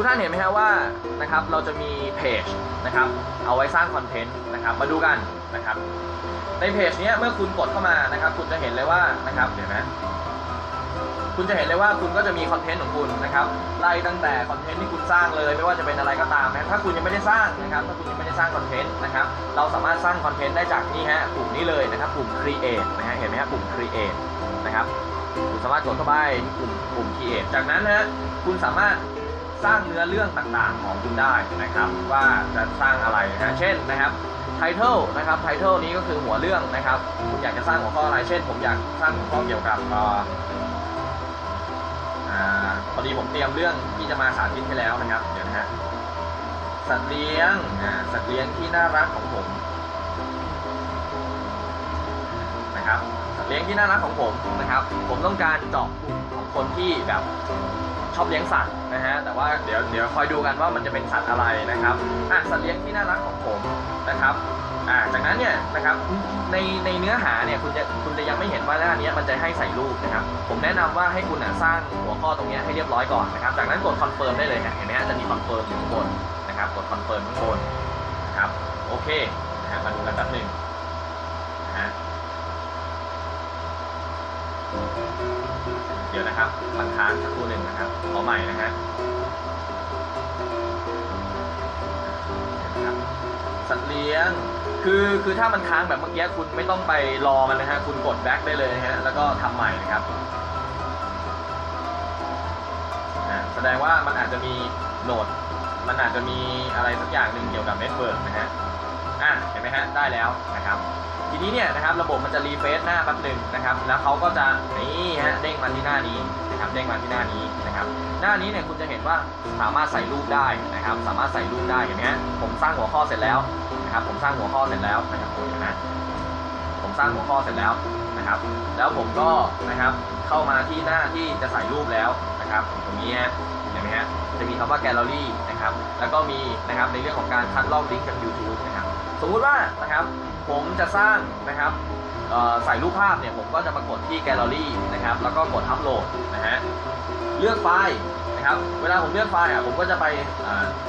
Speaker 1: ทุกท่านเห็นไหมฮะว่านะครับเราจะมีเพจนะครับเอาไว้สร้างคอนเทนต์นะครับมาดูกันนะครับในเพจนี้เมื่อคุณกดเข้ามานะครับคุณจะเห็นเลยว่านะครับเดี๋ยวนะคุณจะเห็นเลยว่าคุณก็จะมีคอนเทนต์ของคุณนะครับไล่ตั้งแต่คอนเทนต์ที่คุณสร้างเลยไม่ว่าจะเป็นอะไรก็ตามนะถ้าคุณยังไม่ได้สร้างนะครับถ้าคุณยังไม่ได้สร้างคอนเทนต์นะครับเราสามารถสร้างคอนเทนต์ได้จากนี่ฮะกลุ่มนี้เลยนะครับกลุ่ม create นะฮะเห็นไหมฮะกลุ่ม create นะครับคุณสามารถกดเข้าไปที่กลุ่มกลุ่ม create จากนั้นนะฮะคุณสามารถ สร้างเนื้อเรื่องต่างๆของคุณได้นะครับ ว่าจะสร้างอะไรนะเช่นนะครับ title นะครับ title นี้ก็คือหัวเรื่องนะครับคุณอยากจะสร้างหัวข้ออะไรเช่น ผมอยากสร้างหัวข้อเกี่ยวกับอ่ออ่าพอดีผมเตรียมเรื่องที่จะมาสาธิตให้แล้วนะครับเดี๋ยวนะฮะสัตว์เลี้ยงอ่าสัตว์เลี้ยงที่น่ารักของผมนะครับ เลี้ยงที่น่ารักของผมนะครับ ผมต้องการเจาะกลุ่มของคนที่แบบชอบเลี้ยงสัตว์นะฮะแต่ว่าเดี๋ยวเดี๋ยวคอยดูกันว่ามันจะเป็นสัตว์อะไรนะครับอะสัตว์เลี้ยงที่น่ารักของผมนะครับอ่าจากนั้นเนี่ยนะครับในในเนื้อหาเนี่ยคุณจะคุณจะยังไม่เห็นว่าหน้านี้มันจะให้ใส่รูปนะครับผมแนะนำว่าให้คุณอะสร้างหัวข้อตรงนี้ให้เรียบร้อยก่อนนะครับจากนั้นกด confirm ได้เลยฮะเห็นไหมฮะจะมี confirm อยู่ข้างบนนะครับกด confirm ข้างบนนะครับโอเคนะฮะมาดูกันแป๊บหนึ่งนะฮะ เดี๋ยวนะครับมันค้างสักครู่หนึ่งนะครับขอใหม่นะฮะสัตว์เลี้ยง คือคือถ้ามันค้างแบบเมื่อกี้คุณไม่ต้องไปรอมันนะฮะคุณกดแบ็กได้เลยนะฮะแล้วก็ทำใหม่นะครับแสดงว่ามันอาจจะมีโหลด มันอาจจะมีอะไรสักอย่างหนึ่งเกี่ยวกับ network นะฮะ อะเห็นไหมฮะได้แล้วนะครับ ทีนี้เนี่ยนะครับระบบมันจะ refresh หน้าแป๊บหนึ่งนะครับ แล้วเขาก็จะนี่ฮะเด้งมาที่หน้านี้นะครับเด้งมาที่หน้านี้นะครับ หน้านี้เนี่ยคุณจะเห็นว่าสามารถใส่รูปได้นะครับ สามารถใส่รูปได้เห็นไหมฮะผมสร้างหัวข้อเสร็จแล้วนะครับ ผมสร้างหัวข้อเสร็จแล้วนะครับเห็นไหมผมสร้างหัวข้อเสร็จแล้วนะครับ แล้วผมก็นะครับเข้ามาที่หน้าที่จะใส่รูปแล้วนะครับตรงนี้ฮะ เห็นไหมฮะจะมีคำว่าแกลเลอรี่นะครับแล้วก็มีนะครับในเรื่องของการคัดลอกลิงก์จาก YouTube นะครับสมมุติว่านะครับผมจะสร้างนะครับใส่รูปภาพเนี่ยผมก็จะมากดที่แกลเลอรี่นะครับแล้วก็กดอัปโหลดนะฮะเลือกไฟล์นะครับเวลาผมเลือกไฟล์อะผมก็จะไป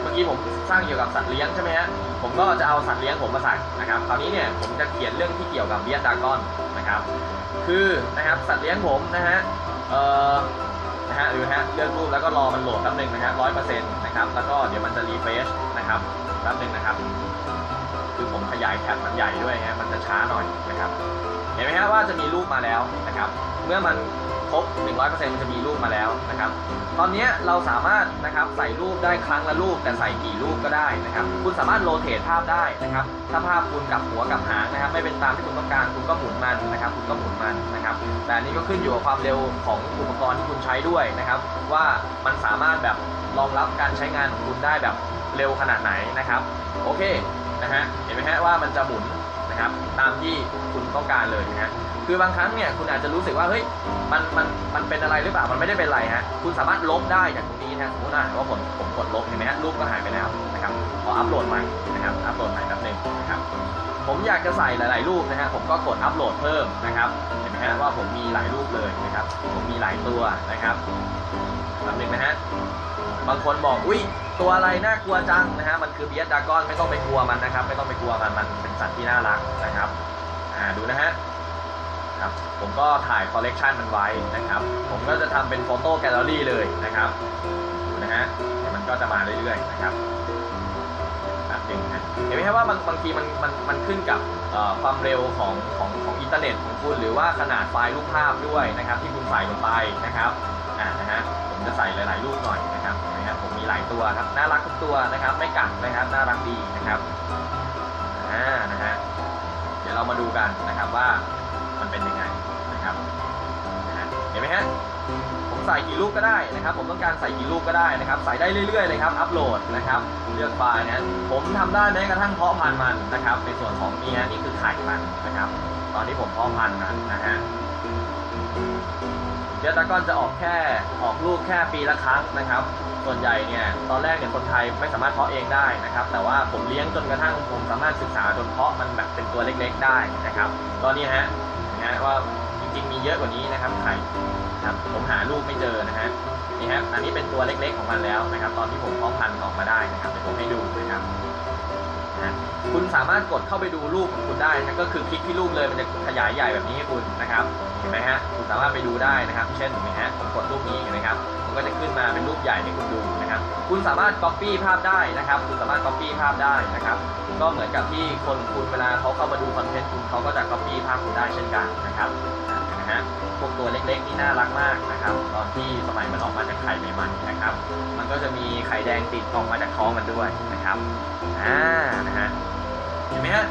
Speaker 1: เมื่อกี้ผมสร้างเกี่ยวกับสัตว์เลี้ยงใช่ไหมฮะผมก็จะเอาสัตว์เลี้ยงผมมาใส่นะครับคราวนี้เนี่ยผมจะเขียนเรื่องที่เกี่ยวกับ bearded dragonนะครับคือนะครับสัตว์เลี้ยงผมนะฮะ นะฮะดูนะฮะเลือกรูปแล้วก็รอมันโหลดแป๊บหนึงนะฮะร้อยเปอร์เซ็นต์นะครับแล้วก็เดี๋ยวมันจะ refresh นะครับแป๊บหนึงนะครับ คือผมขยายแท็บมันใหญ่ด้วยฮะมันจะช้าหน่อยนะครับ เห็นไหมฮะว่าจะมีรูปมาแล้วนะครับ เมื่อมัน ครบ 100%มันจะมีรูปมาแล้วนะครับ ตอนนี้เราสามารถนะครับใส่รูปได้ครั้งละรูป แต่ใส่กี่รูปก็ได้นะครับ คุณสามารถ rotate ภาพได้นะครับ ถ้าภาพคุณกลับหัวกลับหางนะครับ ไม่เป็นตามที่คุณต้องการคุณก็หมุนมันนะครับ คุณก็หมุนมันนะครับ แต่นนี้ก็ขึ้นอยู่กับความเร็วของอุปกรณ์ที่คุณใช้ด้วยนะครับ ว่ามันสามารถแบบรองรับการใช้งานของคุณได้แบบเร็วขนาดไหนนะครับ โอเคนะฮะเห็นไหมฮะว่ามันจะหมุนนะครับ ตามที่คุณต้องการเลยนะฮะ คือบางครั้งเนี่ยคุณอาจจะรู้สึกว่าเฮ้ยมันมันมันเป็นอะไรหรือเปล่ามันไม่ได้เป็นไรฮะคุณสามารถลบได้จากตรงนี้นะสมมติว่าว่าผมผมกดลบเห็นไหมฮะรูปก็หายไปแล้วนะครับขออัปโหลดใหม่นะครับอัปโหลดใหม่แป๊บหนึงนะครับผมอยากจะใส่หลาย ๆ รูปนะฮะผมก็กดอัปโหลดเพิ่มนะครับเห็นไหมฮะว่าผมมีหลายรูปเลยนะครับผมมีหลายตัวนะครับแป๊บหนึงนะฮะบางคนบอกอุ้ยตัวอะไรน่ากลัวจังนะฮะมันคือ bearded dragon ไม่ต้องไปกลัวมันนะครับ ไม่ต้องไปกลัวมันมันเป็นสัตว์ที่น่ารักนะครับอ่าดูนะฮะ ครับ ผมก็ถ่ายคอลเลกชันมันไว้นะครับ ผมก็จะทำเป็น photo gallery เลยนะครับดูนะฮะเดี๋ยวมันก็จะมาเรื่อยๆนะครับแบบนึงนะเห็นไหมครับว่าบางบางทีมันมันมันขึ้นกับความเร็วของของของอินเทอร์เน็ตของคุณหรือว่าขนาดไฟล์รูปภาพด้วยนะครับ ที่คุณใส่ลงไปนะครับอ่านะฮะผมจะใส่หลายๆรูปหน่อยนะครับเห็นไหมครับผมมีหลายตัวครับน่ารักทุกตัวนะครับ ไม่กัดนะครับน่ารักดีนะครับอ่านะฮะเดี๋ยวเรามาดูกันนะครับว่า เป็นยังไงนะครับเห็นไหมฮะผมใส่กี่รูปก็ได้นะครับ ผมต้องการใส่กี่รูปก็ได้นะครับ ใส่ได้เรื่อยๆเลยครับ อัปโหลดนะครับ เลือกไฟล์นะผมทำได้แม้กระทั่งเพาะพันธุ์มันนะครับ ในส่วนของนี้นี่คือไข่มันนะครับ ตอนที่ผมเพาะพันธุ์มันนะฮะเดี๋ยวตะก้อนจะออกแค่ออกลูกแค่ปีละครั้งนะครับ ส่วนใหญ่เนี่ยตอนแรกเนี่ยคนไทยไม่สามารถเพาะเองได้นะครับ แต่ว่าผมเลี้ยงจนกระทั่งผมสามารถศึกษาจนเพาะมันแบบเป็นตัวเล็ก ๆ ได้นะครับ ตอนนี้ฮะะว่าจริงๆมีเยอะกว่านี้นะครับไข่ครับผมหาลูกไม่เจอนะฮะนี่ฮะอันนี้เป็นตัวเล็กๆของมันแล้วนะครับ ตอนที่ผมเพาะพันธุ์ออกมาได้นะครับเดี๋ยวผมให้ดูนะครับ นะคุณสามารถกดเข้าไปดูรูปของคุณได้นะก็คือคลิกที่รูปเลยมันจะขยายใหญ่แบบนี้ให้คุณนะครับเห็นไหมฮะคุณสามารถไปดูได้นะครับ เช่นเห็นไหมฮะผมกดรูปนี้เห็นไหมครับมันก็จะขึ้นมาเป็นรูปใหญ่ให้คุณดูนะครับ คุณสามารถ Copy ภาพได้นะครับ คุณสามารถ Copy ภาพได้นะครับ ก็เหมือนกับที่คนคุณเวลาเขาเข้ามาดูคอนเทนต์คุณเขาก็จะ Copy ภาพคุณได้เช่นกันนะครับ นะ พวกตัวเล็กๆนี่น่ารักมากนะครับ ตอนที่สมัยมันออกมาจากไข่ใหม่ๆนะครับ มันก็จะมีไข่แดงติดออกมาจากท้องมันด้วยนะครับ อ่า นะฮะ เห็นไหมฮะ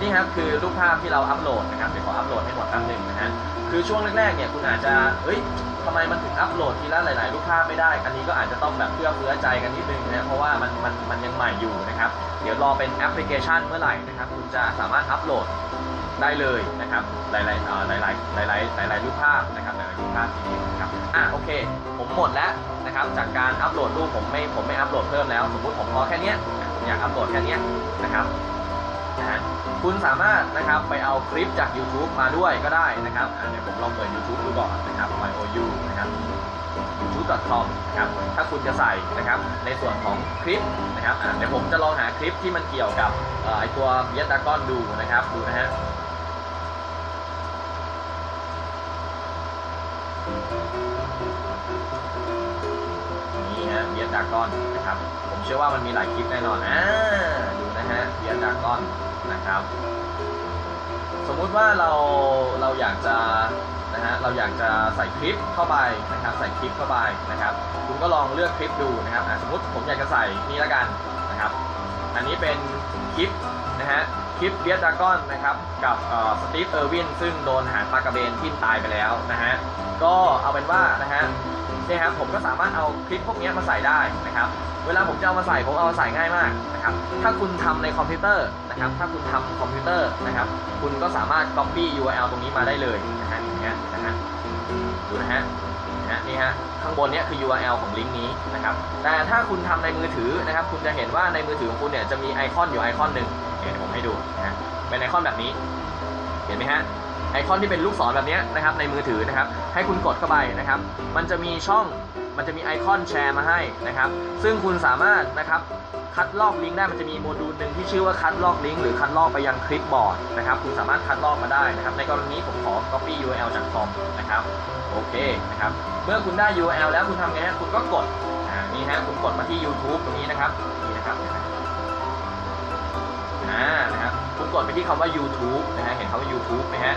Speaker 1: นี่ครับคือรูปภาพที่เราอัปโหลดนะครับ เดี๋ยวขออัปโหลดให้หมดแป๊บหนึ่งนะฮะ คือช่วงแรกๆเนี่ยคุณอาจจะ เฮ้ยทำไมมันถึงอัปโหลดทีละหลาย ๆ รูปภาพไม่ได้ อันนี้ก็อาจจะต้องแบบเพื่อเฟื้อใจกันนิดนึงนะ เพราะว่ามันมันมันยังใหม่อยู่นะครับ เดี๋ยวรอเป็นแอปพลิเคชันเมื่อไหร่นะครับ คุณจะสามารถอัปโหลดได้เลยนะครับ หลายๆเหลายๆหลายๆหลายๆรูปภาพนะครับหลายๆรูปภาพทีเดียวนะครับอะโอเค ผมหมดแล้วนะครับจากการอัปโหลดรูปผมไม่ผมไม่อัปโหลดเพิ่มแล้ว สมมุติผมพอแค่นี้ผมอยากอัปโหลดแค่นี้นะครับนะฮะคุณสามารถนะครับไปเอาคลิปจาก YouTube มาด้วยก็ได้นะครับเดี๋ยวผมลองเปิด YouTube ดูก่อนนะครับ myou นะครับ youtube.com นะครับถ้าคุณจะใส่นะครับในส่วนของคลิปนะครับเดี๋ยวผมจะลองหาคลิปที่มันเกี่ยวกับไอตัวเบียดากอนดูนะครับดูนะฮะ นี่ฮะเบียดดากอนนะครับ ผมเชื่อว่ามันมีหลายคลิปแน่นอนอ่าดูนะฮะเบียดดากอนนะครับ สมมุติว่าเราเราอยากจะนะฮะเราอยากจะใส่คลิปเข้าไปนะครับใส่คลิปเข้าไปนะครับคุณก็ลองเลือกคลิปดูนะครับสมมติผมอยากจะใส่นี่แล้วกันนะครับ อันนี้เป็นคลิปนะฮะ คลิป bearded dragon นะครับกับสตีฟเออร์วินซึ่งโดนหางปลากระเบนทิ่มตายไปแล้วนะฮะก็เอาเป็นว่านะฮะนี่ครับผมก็สามารถเอาคลิปพวกนี้มาใส่ได้นะครับเวลาผมจะเอามาใส่ผมเอามาใส่ง่ายมากนะครับถ้าคุณทำในคอมพิวเตอร์นะครับถ้าคุณทำคอมพิวเตอร์นะครับคุณก็สามารถ copy URL ตรงนี้มาได้เลยนะฮะอย่างเงี้ยนะฮะดูนะฮะนี่ฮะข้างบนเนี้ยคือ URL ของลิงก์นี้นะครับแต่ถ้าคุณทำในมือถือนะครับคุณจะเห็นว่าในมือถือของคุณเนี่ยจะมีไอคอนอยู่ไอคอนหนึ่ง ดูนะฮะเป็นไอคอนแบบนี้ เห็นไหมฮะไอคอนที่เป็นลูกศรแบบนี้นะครับในมือถือนะครับ ให้คุณกดเข้าไปนะครับ มันจะมีช่องมันจะมีไอคอนแชร์มาให้นะครับ ซึ่งคุณสามารถนะครับคัดลอกลิงก์ได้มันจะมีโมดูลหนึ่งที่ชื่อว่าคัดลอกลิงก์หรือคัดลอกไปยังคลิปบอร์ดนะครับ คุณสามารถคัดลอกมาได้นะครับ ในกรณีนี้ผมขอ copy URL จากคอมนะครับ โอเคนะครับ เมื่อคุณได้ URL แล้วคุณทำไงฮะคุณก็กด อ่า นี่ฮะ คุณกดมาที่ YouTube ตรงนี้นะครับ อ่านะครับคุณกดไปที่คำว่า YouTube นะฮะเห็นคำว่า YouTube ไหมฮะ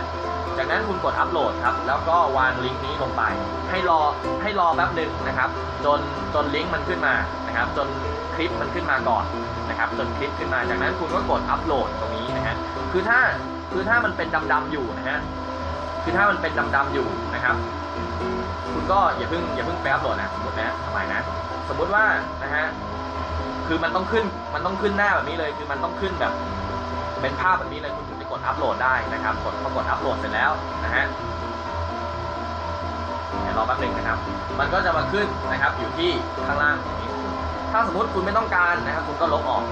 Speaker 1: จากนั้นคุณกดอัปโหลดครับแล้วก็วางลิงก์นี้ลงไป ให้รอให้รอแป๊บหนึ่งนะครับจนจนลิงก์มันขึ้นมานะครับจนคลิปมันขึ้นมาก่อนนะครับจนคลิปขึ้นมาจากนั้นคุณก็กดอัปโหลดตรงนี้นะฮะคือถ้าคือถ้ามันเป็นดำๆอยู่นะฮะคือถ้ามันเป็นดำๆอยู่นะครับ คุณก็อย่าเพิ่งอย่าเพิ่งไปอัปโหลดนะสมมตินะทำไมนะ สมมุติว่านะฮะ คือมันต้องขึ้นมันต้องขึ้นหน้าแบบนี้เลย คือมันต้องขึ้นแบบ เป็นภาพแบบนี้เลยคุณถึงจะกดอัปโหลดได้นะครับกดพอกดอัปโหลดเสร็จแล้วนะฮะเดี๋ยวรอแป๊บหนึงนะครับ มันก็จะมาขึ้นนะครับ อยู่ที่ข้างล่างตรงนี้ ถ้าสมมติคุณไม่ต้องการนะครับ คุณก็ลบออก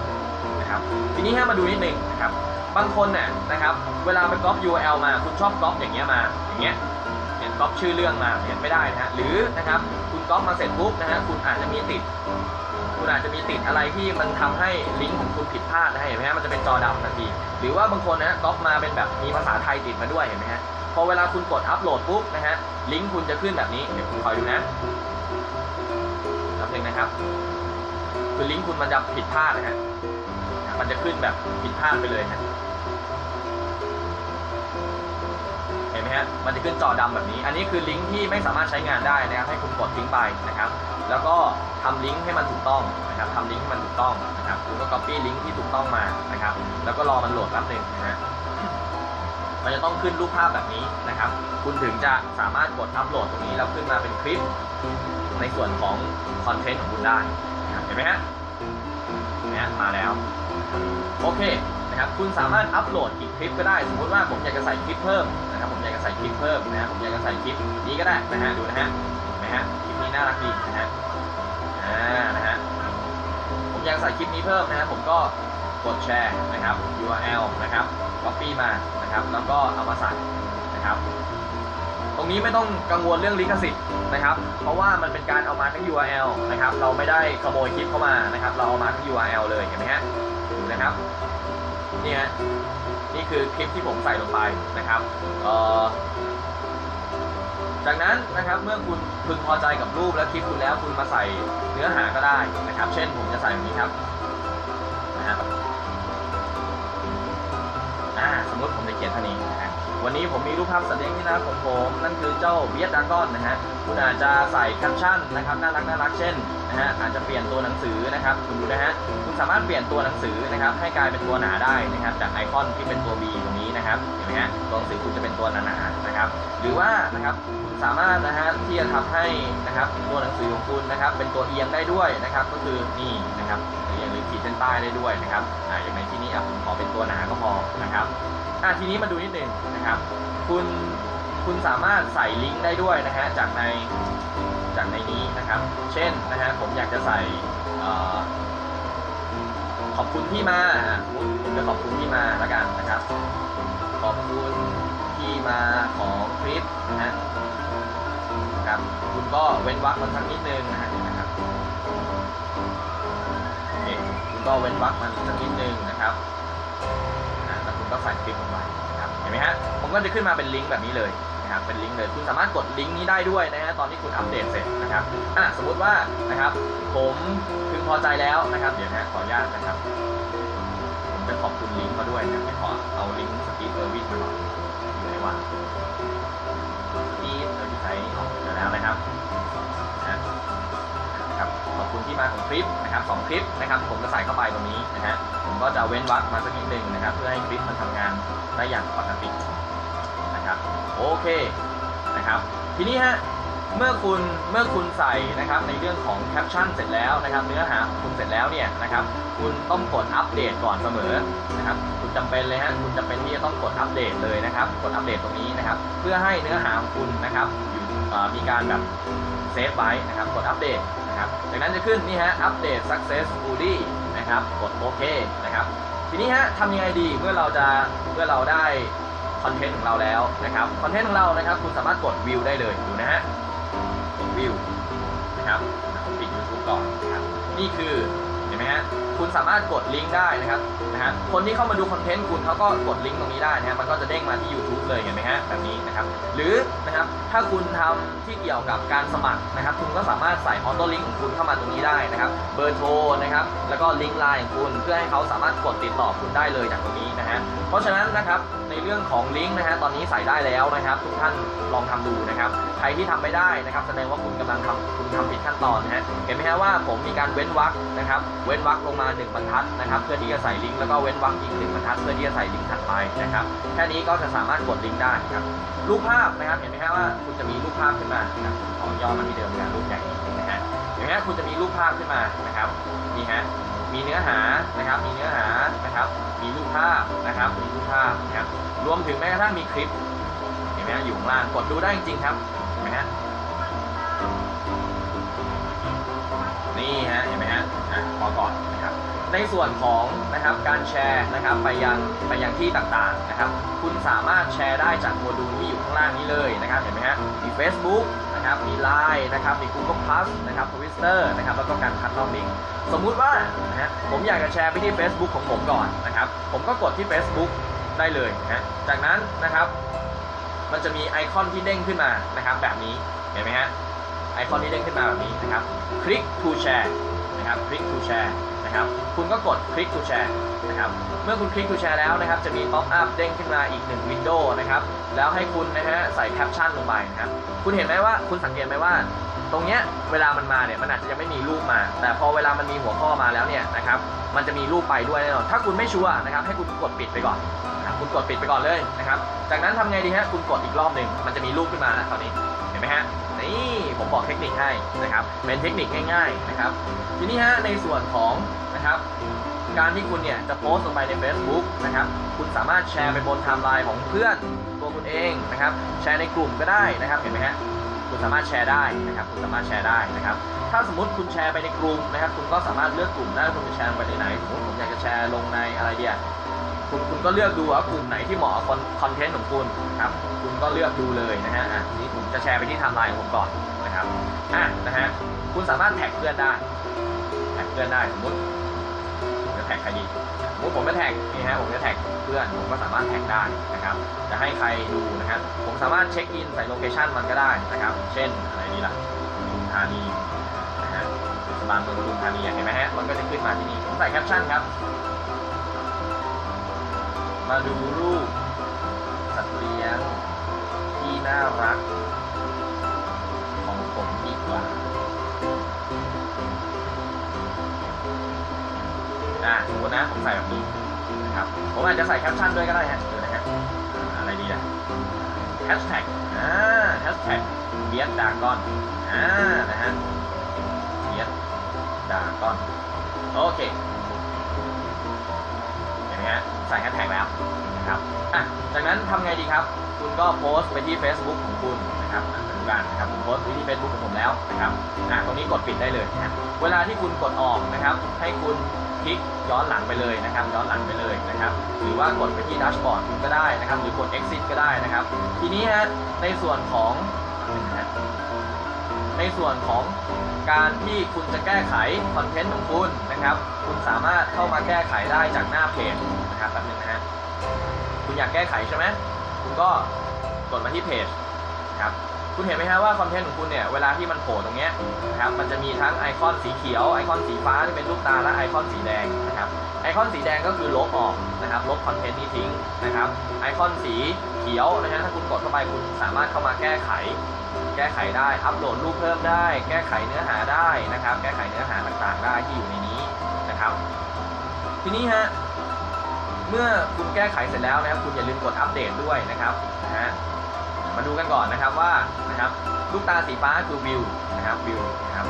Speaker 1: นะครับ ทีนี้ให้มาดูนิดนึงนะครับ บางคนเนี่ยนะครับ เวลาไปก๊อป URL มา คุณชอบก๊อปอย่างเงี้ยมา อย่างเงี้ยเห็นก๊อปชื่อเรื่องมาเห็นไม่ได้นะฮะ หรือนะครับ คุณก๊อปมาเสร็จปุ๊บนะฮะ คุณอาจจะมีติด คุณอาจจะมีติดอะไรที่มันทำให้ลิงก์ของคุณผิดพลาดนะฮะเห็นไหมฮะมันจะเป็นจอดำทันทีหรือว่าบางคนนะก๊อปมาเป็นแบบมีภาษาไทยติดมาด้วยเห็นไหมฮะพอเวลาคุณกดอัปโหลดปุ๊บนะฮะลิงก์คุณจะขึ้นแบบนี้เดี๋ยวคุณคอยดูนะแป๊บนึงนะครับคือลิงก์คุณมันจะผิดพลาดนะฮะมันจะขึ้นแบบผิดพลาดไปเลยนะ เห็นไหมฮะมันจะขึ้นจอดำแบบนี้ อันนี้คือลิงก์ที่ไม่สามารถใช้งานได้นะครับให้คุณกดทิ้งไปนะครับ แล้วก็ทำลิงก์ให้มันถูกต้องนะครับทำลิงก์ให้มันถูกต้องนะครับคุณก็ copy ลิงก์ที่ถูกต้องมานะครับ แล้วก็รอมันโหลดแป๊บหนึ่งนะฮะมันจะต้องขึ้นรูปภาพแบบนี้นะครับ คุณถึงจะสามารถกดอัปโหลดตรงนี้แล้วขึ้นมาเป็นคลิป ในส่วนของคอนเทนต์ของคุณได้เห็นไหมฮะเนไหมฮะมาแล้ว โอเค นะครับคุณสามารถอัปโหลดอีกคลิปก็ได้ สมมติว่าผมอยากจะใส่คลิปเพิ่มนะครับผมอยากจะใส่คลิปเพิ่มนะฮะผมอยากจะใส่คลิปนี้ก็ได้นะฮะดูนะฮะเห็นไหมฮะคลิปนี้น่ารักดีนะฮะอ่านะฮะผมอยากใส่คลิปนี้เพิ่มนะฮะผมก็กดแชร์นะครับ URL นะครับ copy มานะครับ แล้วก็เอามาใส่นะครับตรงนี้ไม่ต้องกังวลเรื่องลิขสิทธิ์นะครับ เพราะว่ามันเป็นการเอามาทั้ง URL นะครับ เราไม่ได้ขโมยคลิปเข้ามานะครับ เราเอามาทั้ง URL เลยเห็นไหมฮะดูนะครับ นี่ฮะนี่คือคลิปที่ผมใส่ลงไปนะครับจากนั้นนะครับเมื่อคุณพึงพอใจกับรูปและคลิปคุณแล้วคุณมาใส่เนื้อหาก็ได้นะครับ เช่นผมจะใส่แบบนี้ครับนะฮะอ่าสมมติผมจะเขียนท่านี้นะฮะ วันนี้ผมมีรูปภาพสัตว์เลี้ยงที่น่ารักของผมนั่นคือเจ้าเบียดดากอนนะฮะคุณอาจจะใส่แคปชั่นนะครับน่ารักน่ารักเช่นนะฮะอาจจะเปลี่ยนตัวหนังสือนะครับคุณดูนะฮะคุณสามารถเปลี่ยนตัวหนังสือนะครับให้กลายเป็นตัวหนาได้นะครับจากไอคอนที่เป็นตัว B ตรงนี้นะครับเห็นไหมฮะตัวหนังสือคุณจะเป็นตัวหนาๆนะครับนะครับหรือว่านะครับคุณสามารถนะฮะที่จะทำให้นะครับตัวหนังสือของคุณนะครับเป็นตัวเอียงได้ด้วยนะครับก็คือนี่นะครับเอียง ขีดเส้นใต้ได้ด้วยนะครับอ่าอย่างในที่นี้อะผมขอเป็นตัวหนาก็พอนะครับอะทีนี้มาดูนิดนึงนะครับ คุณคุณสามารถใส่ลิงก์ได้ด้วยนะฮะจากในจากในนี้นะครับ เช่นนะฮะผมอยากจะใส่ขอบคุณที่มาผมจะขอบคุณที่มาแล้วกันนะครับ ขอบคุณที่มาของคลิปนะฮะนะครับคุณก็เว้นวรรคมันสักนิดนึงนะฮะเห็นไหมครับโอเคคุณ ก็เว้นวรรคมันสักนิดนึงนะครับอะแล้วคุณก็ใส่คลิปลงไปนะครับเห็นไหมฮะผมก็จะขึ้นมาเป็นลิงก์แบบนี้เลยนะครับเป็นลิงก์เลยคุณสามารถกดลิงก์นี้ได้ด้วยนะฮะตอนที่คุณอัปเดตเสร็จนะครับอะสมมุติว่านะครับ ผมพึงพอใจแล้วนะครับ เดี๋ยวนะฮะขออนุญาตนะครับผมจะขอบคุณลิงก์มาด้วยนะไม่ขอเอาลิงก์สปีเออร์วินมาก่อนอยู่ไหนวะ ขอบคุณที่มาของคลิปนะครับสองคลิปนะครับผมจะใส่เข้าไปตรงนี้นะฮะผมก็จะเว้นวรรคมาสักนิดหนึ่งนะครับ เพื่อให้คลิปมันทำงานได้อย่างปกตินะครับโอเคนะครับ ทีนี้ฮะเมื่อคุณเมื่อคุณใส่นะครับในเรื่องของแคปชั่นเสร็จแล้วนะครับ เนื้อหาคุณเสร็จแล้วเนี่ยนะครับ คุณต้องกดอัปเดตก่อนเสมอนะครับ คุณจำเป็นเลยฮะคุณจำเป็นที่จะต้องกดอัปเดตเลยนะครับ กดอัปเดตตรงนี้นะครับ เพื่อให้เนื้อหาของคุณนะครับมีการแบบเซฟไว้นะครับ กดอัปเดต นะครับจากนั้นจะขึ้นนี่ฮะอัปเดต successfully นะครับ กดโอเคนะครับ ทีนี้ฮะทำยังไงดีเมื่อเราจะเมื่อเราได้คอนเทนต์ของเราแล้วนะครับคอนเทนต์ของเรานะครับคุณสามารถกดวิวได้เลยดูนะฮะวิวนะครับผมปิด YouTube ก่อนนะครับนี่คือเห็นไหมฮะ คุณสามารถกดลิงก์ได้นะครับนะฮะคนที่เข้ามาดูคอนเทนต์คุณเขาก็กดลิงก์ตรงนี้ได้นะฮะมันก็จะเด้งมาที่ YouTube เลยเห็นไหมฮะแบบนี้นะครับหรือนะครับถ้าคุณทำที่เกี่ยวกับการสมัครนะครับ คุณก็สามารถใส่ออโต้ลิงก์ของคุณเข้ามาตรงนี้ได้นะครับเบอร์โทรนะครับแล้วก็ลิงก์ไลน์ของคุณเพื่อให้เขาสามารถกดติดต่อคุณได้เลยจากตรงนี้นะฮะเพราะฉะนั้นนะครับ เรื่องของลิงก์นะฮะตอนนี้ใส่ได้แล้วนะครับทุกท่านลองทำดูนะครับ ใครที่ทำไม่ได้นะครับ แสดงว่าคุณกำลังทำคุณทำผิดขั้นตอนนะฮะเห็นไหมฮะว่าผมมีการเว้นวรรคนะครับ เว้นวรรคลงมา 1 บรรทัดนะครับ เพื่อที่จะใส่ลิงก์แล้วก็เว้นวรรคอีก1บรรทัด เพื่อที่จะใส่ลิงก์ถัดไปนะครับแค่นี้ก็จะสามารถกดลิงก์ได้ครับรูปภาพนะครับเห็นไหมฮะว่าคุณจะมีรูปภาพขึ้นมาของย่อมาที่เดิมนะรูปใหญ่นะฮะเห็นไหมฮะคุณจะมีรูปภาพขึ้นมานะครับนี่ฮะ มีเนื้อหานะครับ มีเนื้อหานะครับ มีรูปภาพนะครับ มีรูปภาพนะครับรวมถึงแม้กระทั่งมีคลิปเห็นไหมฮะอยู่ข้างล่างกดดูได้จริงๆครับเห็นไหมฮะนี่ฮะเห็นไหมฮะอะพอก่อนนะครับในส่วนของนะครับการแชร์นะครับไปยังไปยังที่ต่างๆนะครับ คุณสามารถแชร์ได้จากโมดูลที่อยู่ข้างล่างนี้เลยนะครับเห็นไหมฮะมี Facebook นะครับ มี Line นะครับ มี Google Plus นะครับ Twitter นะครับ แล้วก็การคัดลอกลิงก์สมมุติว่านะฮะผมอยากจะแชร์ไปที่ Facebook ของผมก่อนนะครับ ผมก็กดที่ Facebook ได้เลยนะฮะจากนั้นนะครับ มันจะมีไอคอนที่เด้งขึ้นมานะครับ แบบนี้ เห็นไหมฮะ ไอคอนที่เด้งขึ้นมาแบบนี้นะครับ คลิก to share นะครับ คลิก to share นะครับ คุณก็กดคลิก to share นะครับ เมื่อคุณคลิก to share แล้วนะครับ จะมี pop up เด้งขึ้นมาอีกหนึ่ง window นะครับ แล้วให้คุณนะฮะใส่แคปชั่นลงไปนะครับ คุณเห็นไหมว่าคุณสังเกตไหมว่า ตรงเนี้ยเวลามันมาเนี่ยมันอาจจะยังไม่มีรูปมา แต่พอเวลามันมีหัวข้อมาแล้วเนี่ยนะครับ มันจะมีรูปไปด้วยแน่นอน ถ้าคุณไม่ชัวร์นะครับ ให้คุณกดปิดไปก่อนนะ คุณกดปิดไปก่อนเลยนะครับ จากนั้นทำไงดีฮะ คุณกดอีกรอบหนึ่งมันจะมีรูปขึ้นมาแล้วตอนนี้ เห็นไหมฮะ นี่ผมบอกเทคนิคให้นะครับ เป็นเทคนิคง่ายๆนะครับ ทีนี้ฮะในส่วนของนะครับการที่คุณเนี่ยจะโพสต์ลงไปใน Facebook นะครับ คุณสามารถแชร์ไปบนไทม์ไลน์ของเพื่อนตัวคุณเองนะครับ แชร์ในกลุ่มก็ได้นะครับ เห็นไหมฮะ คุณสามารถแชร์ได้นะครับ คุณสามารถแชร์ได้นะครับ ถ้าสมมติคุณแชร์ไปในกลุ่มนะครับ คุณก็สามารถเลือกกลุ่มได้คุณจะแชร์ไปในไหน สมมติผมอยากจะแชร์ลงในอะไรเดีย คุณคุณก็เลือกดูว่ากลุ่มไหนที่เหมาะกับคอนเทนต์ของคุณครับ คุณก็เลือกดูเลยนะฮะอะทีนี้ผมจะแชร์ไปที่ไทม์ไลน์ของผมก่อนนะครับอะนะฮะคุณสามารถแท็กเพื่อนได้แท็กเพื่อนได้สมมติจะแท็กใครดีสมมติผมจะแท็กนี่ฮะผมจะแท็กเพื่อนผมก็สามารถแท็กได้นะครับ จะให้ใครดูนะครับผมสามารถเช็คอินใส่ location มันก็ได้นะครับ เช่นอะไรนี่ล่ะปทุมธานีนะฮะเทศบาลเมืองปทุมธานีเห็นไหมฮะมันก็จะขึ้นมาที่นี่ผมใส่แคปชั่นครับ มาดูรูปสัตว์เลี้ยงที่น่ารัก ของผมดีกว่า อะสมมตินะผมใส่แบบนี้นะครับ ผมอาจจะใส่แคปชั่นด้วยก็ได้ฮะดี๋ยวนะฮะอ่าอะไรดีอะแฮชแท็กอ่าแฮชแท็กเบียดดากอนอ่านะฮะเบียดดากอนโอเค ฮะใส่แฮชแท็กแล้วนะครับอะจากนั้นทำไงดีครับ คุณก็โพสต์ไปที่ Facebook ของคุณนะครับอะมาดูกันนะครับผมโพสต์ไปที่ Facebook ของผมแล้วนะครับอะตรงนี้กดปิดได้เลยนะเวลาที่คุณกดออกนะครับ ให้คุณคลิกย้อนหลังไปเลยนะครับ ย้อนหลังไปเลยนะครับ หรือว่ากดไปที่ dashboard คุณก็ได้นะครับ หรือกด exit ก็ได้นะครับ ทีนี้ฮะในส่วนของในส่วนของการที่คุณจะแก้ไขคอนเทนต์ของคุณนะครับ คุณสามารถเข้ามาแก้ไขได้จากหน้าเพจ อยากแก้ไขใช่ไหมคุณก็กดมาที่เพจครับคุณเห็นไหมฮะว่าคอนเทนต์ของคุณเนี่ยเวลาที่มันโผล่ตรงเนี้ยนะครับมันจะมีทั้งไอคอนสีเขียวไอคอนสีฟ้าที่เป็นลูกตาและไอคอนสีแดงนะครับไอคอนสีแดงก็คือลบออกนะครับลบคอนเทนต์นี้ทิ้งนะครับไอคอนสีเขียวนะฮะถ้าคุณกดเข้าไปคุณสามารถเข้ามาแก้ไข แก้ไขได้อัปโหลดรูปเพิ่มได้ แก้ไขเนื้อหาได้นะครับ แก้ไขเนื้อหาต่างๆได้ที่อยู่ในนี้นะครับ ทีนี้ฮะ เมื่อคุณแก้ไขเสร็จแล้วนะครับคุณอย่าลืมกดอัปเดตด้วยนะครับนะฮะมาดูกันก่อนนะครับว่านะครับลูกตาสีฟ้าคือวิวนะครับวิวนะครับ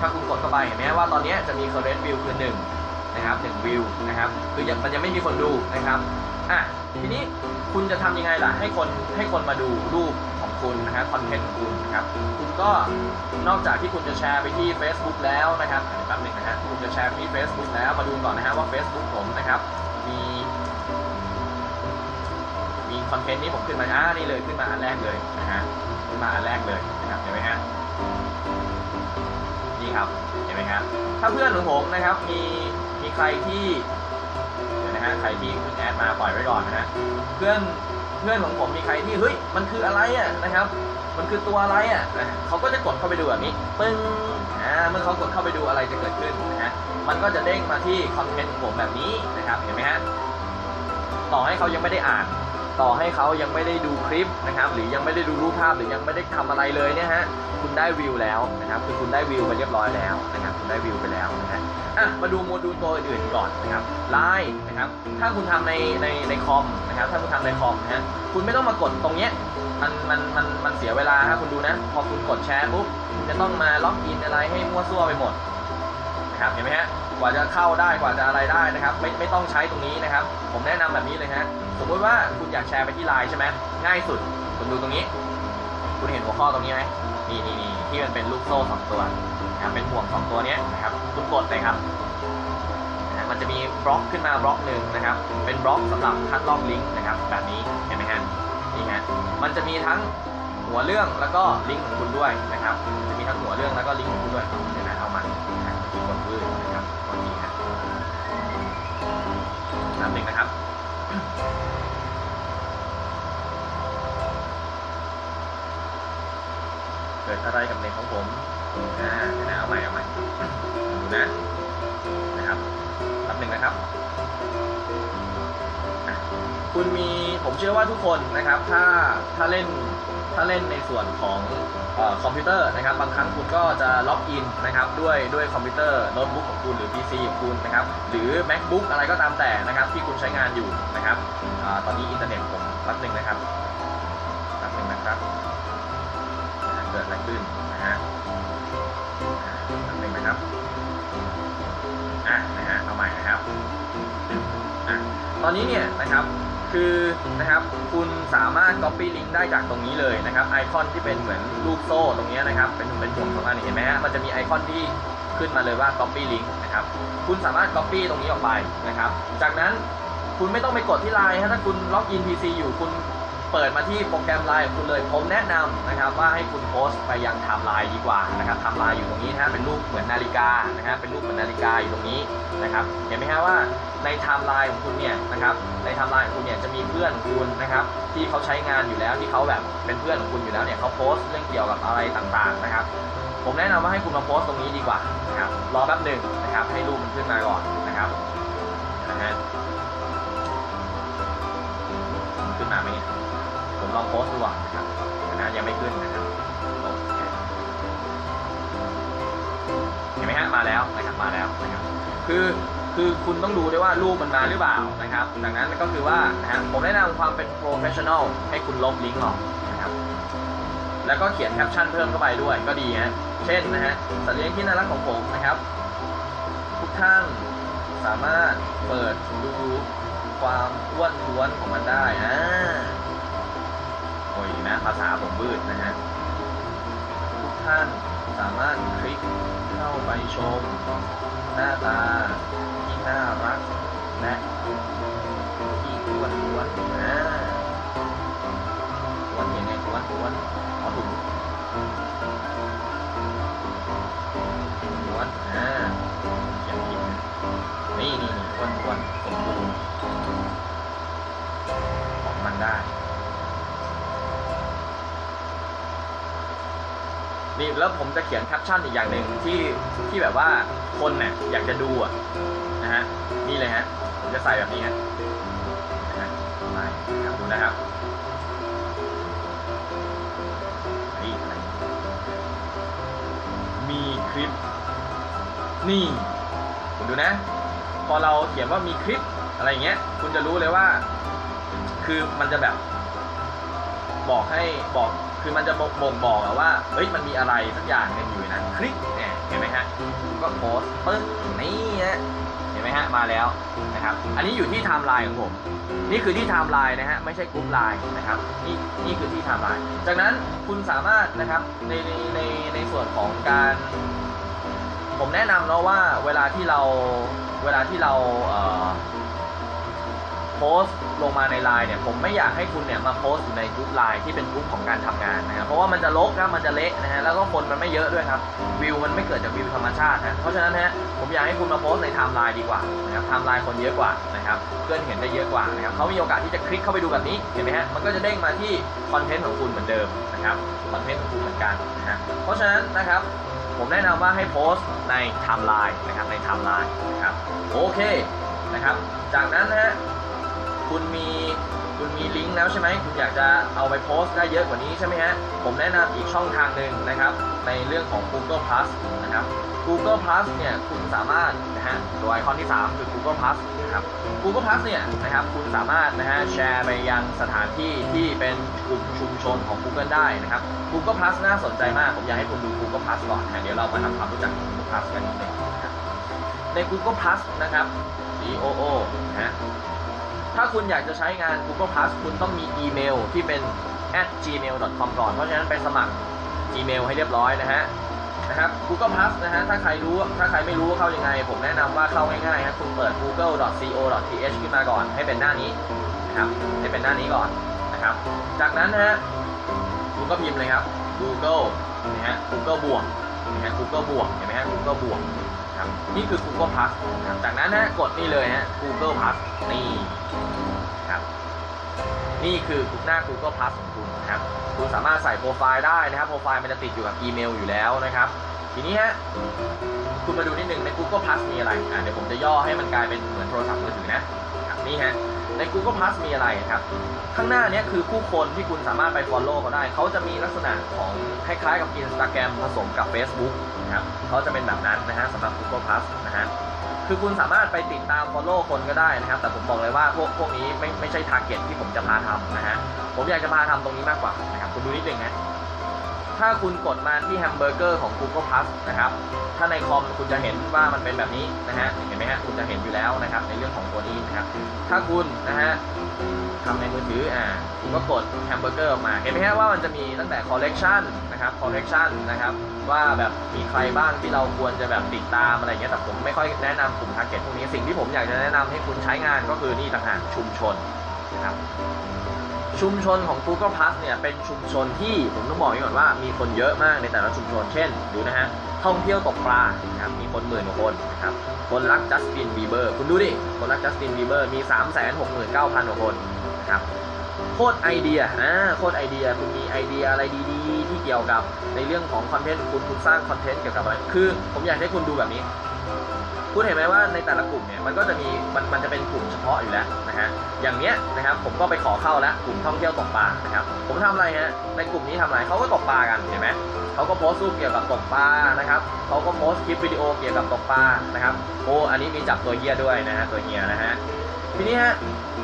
Speaker 1: ถ้าคุณกดเข้าไปเห็นไหมว่าตอนนี้จะมี current view คือ1นะครับ1วิวนะครับคือยังมันยังไม่มีคนดูนะครับอะทีนี้คุณจะทำยังไงล่ะให้คนให้คนมาดูรูปของคุณนะครับคอนเทนต์ของคุณนะครับคุณก็นอกจากที่คุณจะแชร์ไปที่ Facebook แล้วนะครับแป๊บหนึงนะฮะคุณจะแชร์ไปที่ Facebook แล้วมาดูก่อนนะฮะว่า Facebook ผมนะครับ คอนเทนต์นี้ผมขึ้นมาอ่านี่เลยขึ้นมาอันแรกเลยนะฮะขึ้นมาอันแรกเลยนะครับเห็นไหมฮะนี่ครับเห็นไหมฮะถ้าเพื่อนของผมนะครับมีมีใครที่เดี๋ยวนะฮะใครที่เพิ่งแอดมาปล่อยไว้ก่อนนะฮะเพื่อนเพื่อนของผมมีใครที่เฮ้ยมันคืออะไรอะนะครับ มันคือตัวอะไรอะนะเขาก็จะกดเข้าไปดูแบบนี้ปึ้งอ่าเมื่อเขากดเข้าไปดูอะไรจะเกิดขึ้นนะฮะมันก็จะเด้งมาที่คอนเทนต์ของผมแบบนี้นะครับเห็นไหมฮะต่อให้เขายังไม่ได้อ่าน ต่อให้เขายังไม่ได้ดูคลิปนะครับ หรือยังไม่ได้ดูรูปภาพหรือยังไม่ได้ทำอะไรเลยเนี่ยฮะคุณได้วิวแล้วนะครับคือคุณได้วิวไปเรียบร้อยแล้วนะครับคุณได้วิวไปแล้วนะฮะอะมาดูโมดูลตัวอื่นก่อนนะครับไลน์นะครับ ถ้าคุณทำในในในคอมนะครับ ถ้าคุณทำในคอมนะฮะคุณไม่ต้องมากดตรงเนี้ยมันมันมันมันเสียเวลาครับคุณดูนะ พอคุณกดแชร์ปุ๊บคุณจะต้องมาล็อกอินอะไรให้มั่วซั่วไปหมด นะครับเห็นไหมฮะกว่าจะเข้าได้กว่าจะอะไรได้นะครับ ไม่ไม่ต้องใช้ตรงนี้นะครับ ผมแนะนำแบบนี้เลยฮะสมมติว่าคุณอยากแชร์ไปที่ไลน์ใช่ไหมง่ายสุดคุณดูตรงนี้ คุณเห็นหัวข้อตรงนี้ไหมนี่นี่นี่ที่มันเป็นลูกโซ่สองตัวนะครับเป็นห่วงสองตัวเนี้ยนะครับคุณกดเลยครับนะมันจะมีบล็อกขึ้นมาบล็อกหนึ่งนะครับ เป็นบล็อกสำหรับคัดลอกลิงก์นะครับ แบบนี้เห็นไหมฮะนี่ฮะมันจะมีทั้งหัวเรื่องแล้วก็ลิงก์ของคุณด้วยนะครับ จะมีทั้งหัวเรื่องแล้วก็ลิงก์ของคุณด้วย นะที่กดพื้นนะครับกดนี้ฮะน้ำหนึ่งนะครับเกิดอะไรกับเน็ตของผมอ่านะเอาใหม่เอาใหม่ดูนะนะครับแป๊บหนึ่งนะครับ คุณมีผมเชื่อว่าทุกคนนะครับ ถ้าถ้าเล่นถ้าเล่นในส่วนของ คอมพิวเตอร์นะครับบางครั้งคุณก็จะล็อกอินนะครับด้วยด้วยคอมพิวเตอร์โน้ตบุ๊กของคุณหรือ PC ของคุณนะครับหรือ MacBook อะไรก็ตามแต่นะครับที่คุณใช้งานอยู่นะครับอตอนนี้อินเทอร์เน็ตผมแป๊บหนึ่งนะครับแป๊บหนึ่งนะครับเกิดอะไรขึ้นนะฮะอ่าแป๊บนึงนะครับอะนะฮะเอาใหม่นะครับอะตอนนี้เนี่ยนะครับ คือนะครับคุณสามารถ copy link ได้จากตรงนี้เลยนะครับไอคอนที่เป็นเหมือนลูกโซ่ตรงนี้นะครับเป็นเป็นห่วงตรงนั้นเห็นไหมฮะมันจะมีไอคอนที่ขึ้นมาเลยว่า copy link นะครับคุณสามารถ copy ตรงนี้ออกไปนะครับจากนั้นคุณไม่ต้องไปกดที่ไลน์ถ้าคุณล็อกอิน PC อยู่คุณ เปิดมาที่โปรแกรมไลน์ของคุณเลย ผมแนะนำนะครับว่าให้คุณโพสต์ไปยังไทม์ไลน์ดีกว่านะครับไทม์ไลน์อยู่ตรงนี้นะฮะเป็นรูปเหมือนนาฬิกานะฮะเป็นรูปเหมือนนาฬิกาอยู่ตรงนี้นะครับเห็นไหมฮะว่าในไทม์ไลน์ของคุณเนี่ยนะครับในไทม์ไลน์ของคุณเนี่ยจะมีเพื่อนของคุณนะครับที่เขาใช้งานอยู่แล้วที่เขาแบบเป็นเพื่อนของคุณอยู่แล้วเนี่ยเขาโพสต์เรื่องเกี่ยวกับอะไรต่างๆนะครับผมแนะนำว่าให้คุณมาโพสต์ตรงนี้ดีกว่านะครับรอแป๊บหนึ่งนะครับให้รูปมันขึ้นมาก่อนนะครับนะฮะ ลองโพสต์ดูก่อนนะครับนะยังไม่ขึ้นนะครับโอเคเห็นไหมฮะมาแล้วนะครับมาแล้วนะครับคือคือคุณต้องดูด้วยว่ารูปมันมาหรือเปล่านะครับ ดังนั้นก็คือว่านะฮะผมแนะนำความเป็น professional ให้คุณลบลิงก์ออกนะครับแล้วก็เขียนแคปชั่นเพิ่มเข้าไปด้วยก็ดีฮะเช่นนะฮะสัตว์เลี้ยงที่น่ารักของผมนะครับ ทุกท่านสามารถเปิดดูความอ้วนท้วนของมันได้อ่า ยนะภาษาผมบืดนะฮะทุกท่านสามารถคลิกเข้าไปชม หน้าตาที่น่ารักและที่อ้วนท้วนอ่าท้วนยังไงท้วนท้วนเอาถูกท้วนอ่าเขียนผิดนะนี่นี่นี่ท้วนท้วนสมบูรณ์ของมันได้ นี่แล้วผมจะเขียนแคปชั่นอีกอย่างหนึ่งที่ที่แบบว่าคนเนี่ยอยากจะดูอะนะฮะนี่เลยฮะผมจะใส่แบบนี้ฮะนะฮะไปครับดูนะครับนี่มีคลิป นี่คุณดูนะ พอเราเขียนว่ามีคลิปอะไรอย่างเงี้ย คุณจะรู้เลยว่า คือมันจะแบบ บอกให้บอก คือมันจะบ่งบอกว่าเฮ้ยมันมีอะไรสักอย่างหนึ่งอยู่ในนั้นคลิกเนี่ยเห็นไหมฮะก็โพสต์ปึ้งนี่ฮะเห็นไหมฮะมาแล้วนะครับ อันนี้อยู่ที่ไทม์ไลน์ของผม นี่คือที่ไทม์ไลน์นะฮะไม่ใช่กรุ๊ปไลน์นะครับนี่นี่คือที่ไทม์ไลน์จากนั้นคุณสามารถนะครับในในในในส่วนของการ ผมแนะนำเนาะว่าเวลาที่เราเวลาที่เราเอ่อ โพสต์ลงมาในไลน์เนี่ยผมไม่อยากให้คุณเนี่ยมาโพสต์อยู่ในกลุ่มไลน์ที่เป็นกลุ่มของการทำงานนะครับเพราะว่ามันจะรกนะมันจะเละนะฮะแล้วก็คนมันไม่เยอะด้วยครับวิวมันไม่เกิดจากวิวธรรมชาตินะเพราะฉะนั้นฮะผมอยากให้คุณมาโพสต์ในไทม์ไลน์ดีกว่านะครับไทม์ไลน์คนเยอะกว่านะครับเพื่อนเห็นได้เยอะกว่านะครับเขามีโอกาสที่จะคลิกเข้าไปดูแบบนี้เห็นไหมฮะมันก็จะเด้งมาที่คอนเทนต์ของคุณเหมือนเดิมนะครับคอนเทนต์ของคุณเหมือนกันนะฮะเพราะฉะนั้นนะครับผมแนะนำว่าให้โพสต์ในไทม์ไลน์นะครับในไทม์ไลน์นะครับโอเคนะครับจากนั้นนะฮะ คุณมีคุณมีลิงก์แล้วใช่ไหมคุณอยากจะเอาไปโพสต์ได้เยอะกว่านี้ใช่ไหมฮะผมแนะนำอีกช่องทางหนึ่งนะครับ ในเรื่องของ Google Plus นะครับ Google Plus เนี่ยคุณสามารถนะฮะตัวไอคอนที่ 3 คือ Google Plus นะครับ Google Plus เนี่ยนะครับคุณสามารถนะฮะแชร์ไปยังสถานที่ที่เป็นกลุ่มชุมชนของ Google ได้นะครับ Google Plus น่าสนใจมาก ผมอยากให้คุณดู Google Plus ก่อนนะเดี๋ยวเรามาทำความรู้จัก Google Plus กันนิดนึงนะครับใน Google Plus นะครับ G O O นะ ถ้าคุณอยากจะใช้งาน Google Plus คุณต้องมีอีเมลที่เป็น at gmail.com ก่อน เพราะฉะนั้นไปสมัคร Gmail ให้เรียบร้อยนะฮะนะครับ Google Plus นะฮะถ้าใครรู้ถ้าใครไม่รู้เข้ายังไง ผมแนะนำว่าเข้าง่ายๆครับคุณเปิด google.co.th ขึ้นมาก่อน ให้เป็นหน้านี้นะครับให้เป็นหน้านี้ก่อนนะครับ จากนั้นนะฮะคุณก็พิมพ์เลยครับ Google นะฮะ Google บวกนะฮะ Google บวกเห็นไหมฮะ Google บวก ครับนี่คือ Google Plus นะครับจากนั้นนะกดนี่เลยฮะ Google Plus นี่ครับนี่คือหน้า Google Plus ของคุณนะครับคุณสามารถใส่โปรไฟล์ได้นะครับโปรไฟล์มันจะติดอยู่กับอีเมลอยู่แล้วนะครับ ทีนี้ฮะคุณมาดูนิดนึงใน Google Plus มีอะไรอ่าเดี๋ยวผมจะย่อให้มันกลายเป็นเหมือนโทรศัพท์มือถือนะครับนี่ฮะ ใน Google Plus มีอะไรครับ ข้างหน้าเนี้ยคือผู้คนที่คุณสามารถไป Follow เขาได้ เขาจะมีลักษณะของคล้ายๆกับ Instagram ผสมกับ Facebook นะครับเขาจะเป็นแบบนั้นนะฮะสำหรับ Google Plus นะฮะคือคุณสามารถไปติดตาม Follow คนก็ได้นะครับ แต่ผมบอกเลยว่าพวกพวกนี้ไม่ไม่ใช่ Target ที่ผมจะพาทำนะฮะผมอยากจะพาทำตรงนี้มากกว่านะครับคุณดูนิดนึงนะ ถ้าคุณกดมาที่แฮมเบอร์เกอร์ของ Google Plus นะครับ ถ้าในคอมคุณจะเห็นว่ามันเป็นแบบนี้นะฮะ เห็นไหมฮะ คุณจะเห็นอยู่แล้วนะครับ ในเรื่องของตัวนี้นะครับ ถ้าคุณนะฮะทำในมือถือ อ่า คุณก็กดแฮมเบอร์เกอร์ออกมา เห็นไหมฮะว่ามันจะมีตั้งแต่ collection นะครับ collection นะครับ ว่าแบบมีใครบ้างที่เราควรจะแบบติดตามอะไรเงี้ย แต่ผมไม่ค่อยแนะนำกลุ่ม target พวกนี้ สิ่งที่ผมอยากจะแนะนำให้คุณใช้งานก็คือนี่ต่างหากชุมชนนะครับ ชุมชนของ Google Plus เนี่ยเป็นชุมชนที่ผมต้องบอกไว้ก่อนว่ามีคนเยอะมากในแต่ละชุมชนเช่นดูนะฮะท่องเที่ยวตกปลานะครับมีคนหมื่นกว่าคนนะครับคนรักจัสตินบีเบอร์คุณดูดิคนรักจัสตินบีเบอร์มี 3 6 9 0 0 0กว่าคนนะครับโคตรไอเดียอ่าโคตรไอเดียคุณมีไอเดียอะไรดีๆ ที่เกี่ยวกับในเรื่องของคอนเทนต์คุณคุณสร้างคอนเทนต์เกี่ยวกับอะไรคือผมอยากให้คุณดูแบบนี้ คุณเห็นไหมว่าในแต่ละกลุ่มเนี่ยมันก็จะมีมันมันจะเป็นกลุ่มเฉพาะอยู่แล้วนะฮะอย่างเนี้ยนะครับผมก็ไปขอเข้าแล้วกลุ่มท่องเที่ยวตกปลานะครับผมทำอะไรฮะในกลุ่มนี้ทำอะไรเขาก็ตกปลากันเห็นไหมเขาก็โพสต์รูปเกี่ยวกับตกปลานะครับเขาก็โพสต์คลิปวิดีโอเกี่ยวกับตกปลานะครับโอ้อันนี้มีจับตัวเฮียด้วยนะฮะตัวเฮียนะฮะทีนี้ฮะ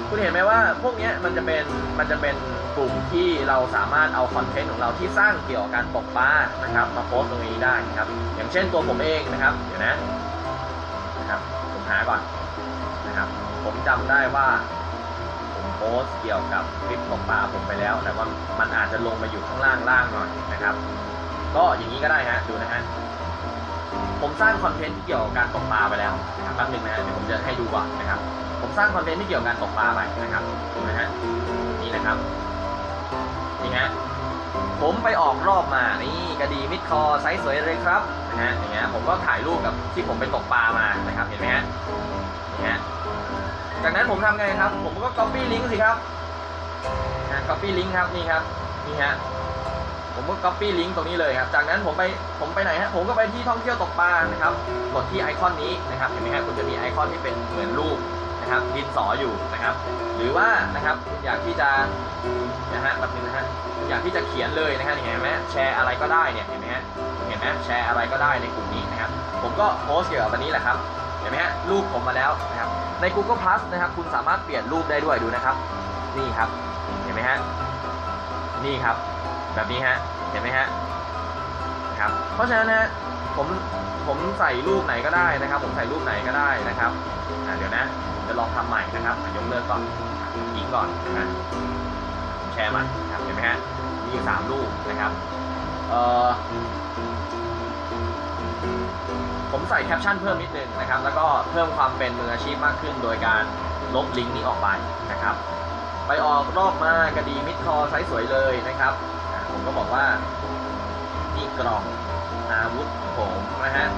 Speaker 1: คุณเห็นไหมว่าพวกเนี้ยมันจะเป็นมันจะเป็นกลุ่มที่เราสามารถเอาคอนเทนต์ของเราที่สร้างเกี่ยวกับการตกปลานะครับ มาโพสต์ตรงนี้ได้นะครับอย่างเช่นตัวผมเองนะครับเดี๋ยวนะ หาก่อนนะครับ ผมจำได้ว่า ผมโพสเกี่ยวกับคลิปตกปลาผมไปแล้ว แต่ว่ามันอาจจะลงมาอยู่ข้างล่างล่างหน่อยนะครับ ก็อย่างนี้ก็ได้ฮะดูนะฮะผมสร้างคอนเทนต์ที่เกี่ยวกับการตกปลาไปแล้วนะครับแป๊บหนึงนะฮะเดี๋ยวผมจะให้ดูก่อนนะครับ ผมสร้างคอนเทนต์ที่เกี่ยวกับการตกปลาไปนะครับดูนะฮะนี่นะครับนี่ฮะผมไปออกรอบมานี่กระดีมิดคอไซส์สวยเลยครับ นะฮะอย่างเงี้ยผมก็ถ่ายรูปกับที่ผมไปตกปลามานะครับเห็นไหมฮะนี่ฮะจากนั้นผมทำไงครับ ผมก็ copy ลิงก์สิครับนะ copy ลิงก์ครับนี่ครับนี่ฮะผมก็ copy ลิงก์ตรงนี้เลยครับ จากนั้นผมไปผมไปไหนฮะผมก็ไปที่ท่องเที่ยวตกปลานะครับกดที่ไอคอนนี้นะครับเห็นไหมฮะคุณจะมีไอคอนที่เป็นเหมือนรูปนะครับดินสออยู่นะครับ หรือว่านะครับคุณอยากที่จะนะฮะแบบนึงนะฮะ อยากที่จะเขียนเลยนะฮะเห็นไหมแชร์อะไรก็ได้เนี่ยเห็นไหมฮะเห็นไหมแชร์อะไรก็ได้ในกลุ่มนี้นะครับผมก็โพสต์เกี่ยวกับอันนี้แหละครับเห็นไหมฮะรูปผมมาแล้วนะครับใน Google Plus นะครับคุณสามารถเปลี่ยนรูปได้ด้วยดูนะครับ นี่ครับเห็นไหมฮะนี่ครับ แบบนี้ฮะเห็นไหมฮะครับเพราะฉะนั้นนะผมผมใส่รูปไหนก็ได้นะครับ ผมใส่รูปไหนก็ได้นะครับเดี๋ยวนะจะลองทำใหม่นะครับยกเลิกก่อนทิ้งก่อนนะ ชร์ม่นะครับเห็นไหมฮะมีอยู่สามรูปนะครับเออผมใส่แคปชั่นเพิ่มนิดนึงนะครับ แล้วก็เพิ่มความเป็นมืออาชีพมากขึ้น โดยการลบลิงก์นี้ออกไปนะครับ ไปออกรอบมากระดีมิดคอไซส์สวยเลยนะครับ ผมก็บอกว่านี่กล่องอาวุธผมนะฮะ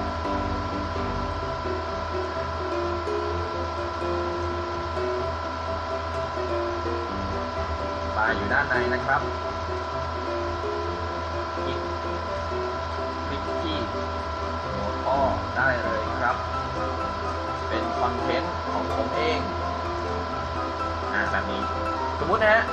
Speaker 1: ด้านในนะครับคลิกคลิกที่หัวข้อได้เลยครับ เป็นคอนเทนต์ของผมเอง อ่าแบบนี้ สมมุตินะฮะ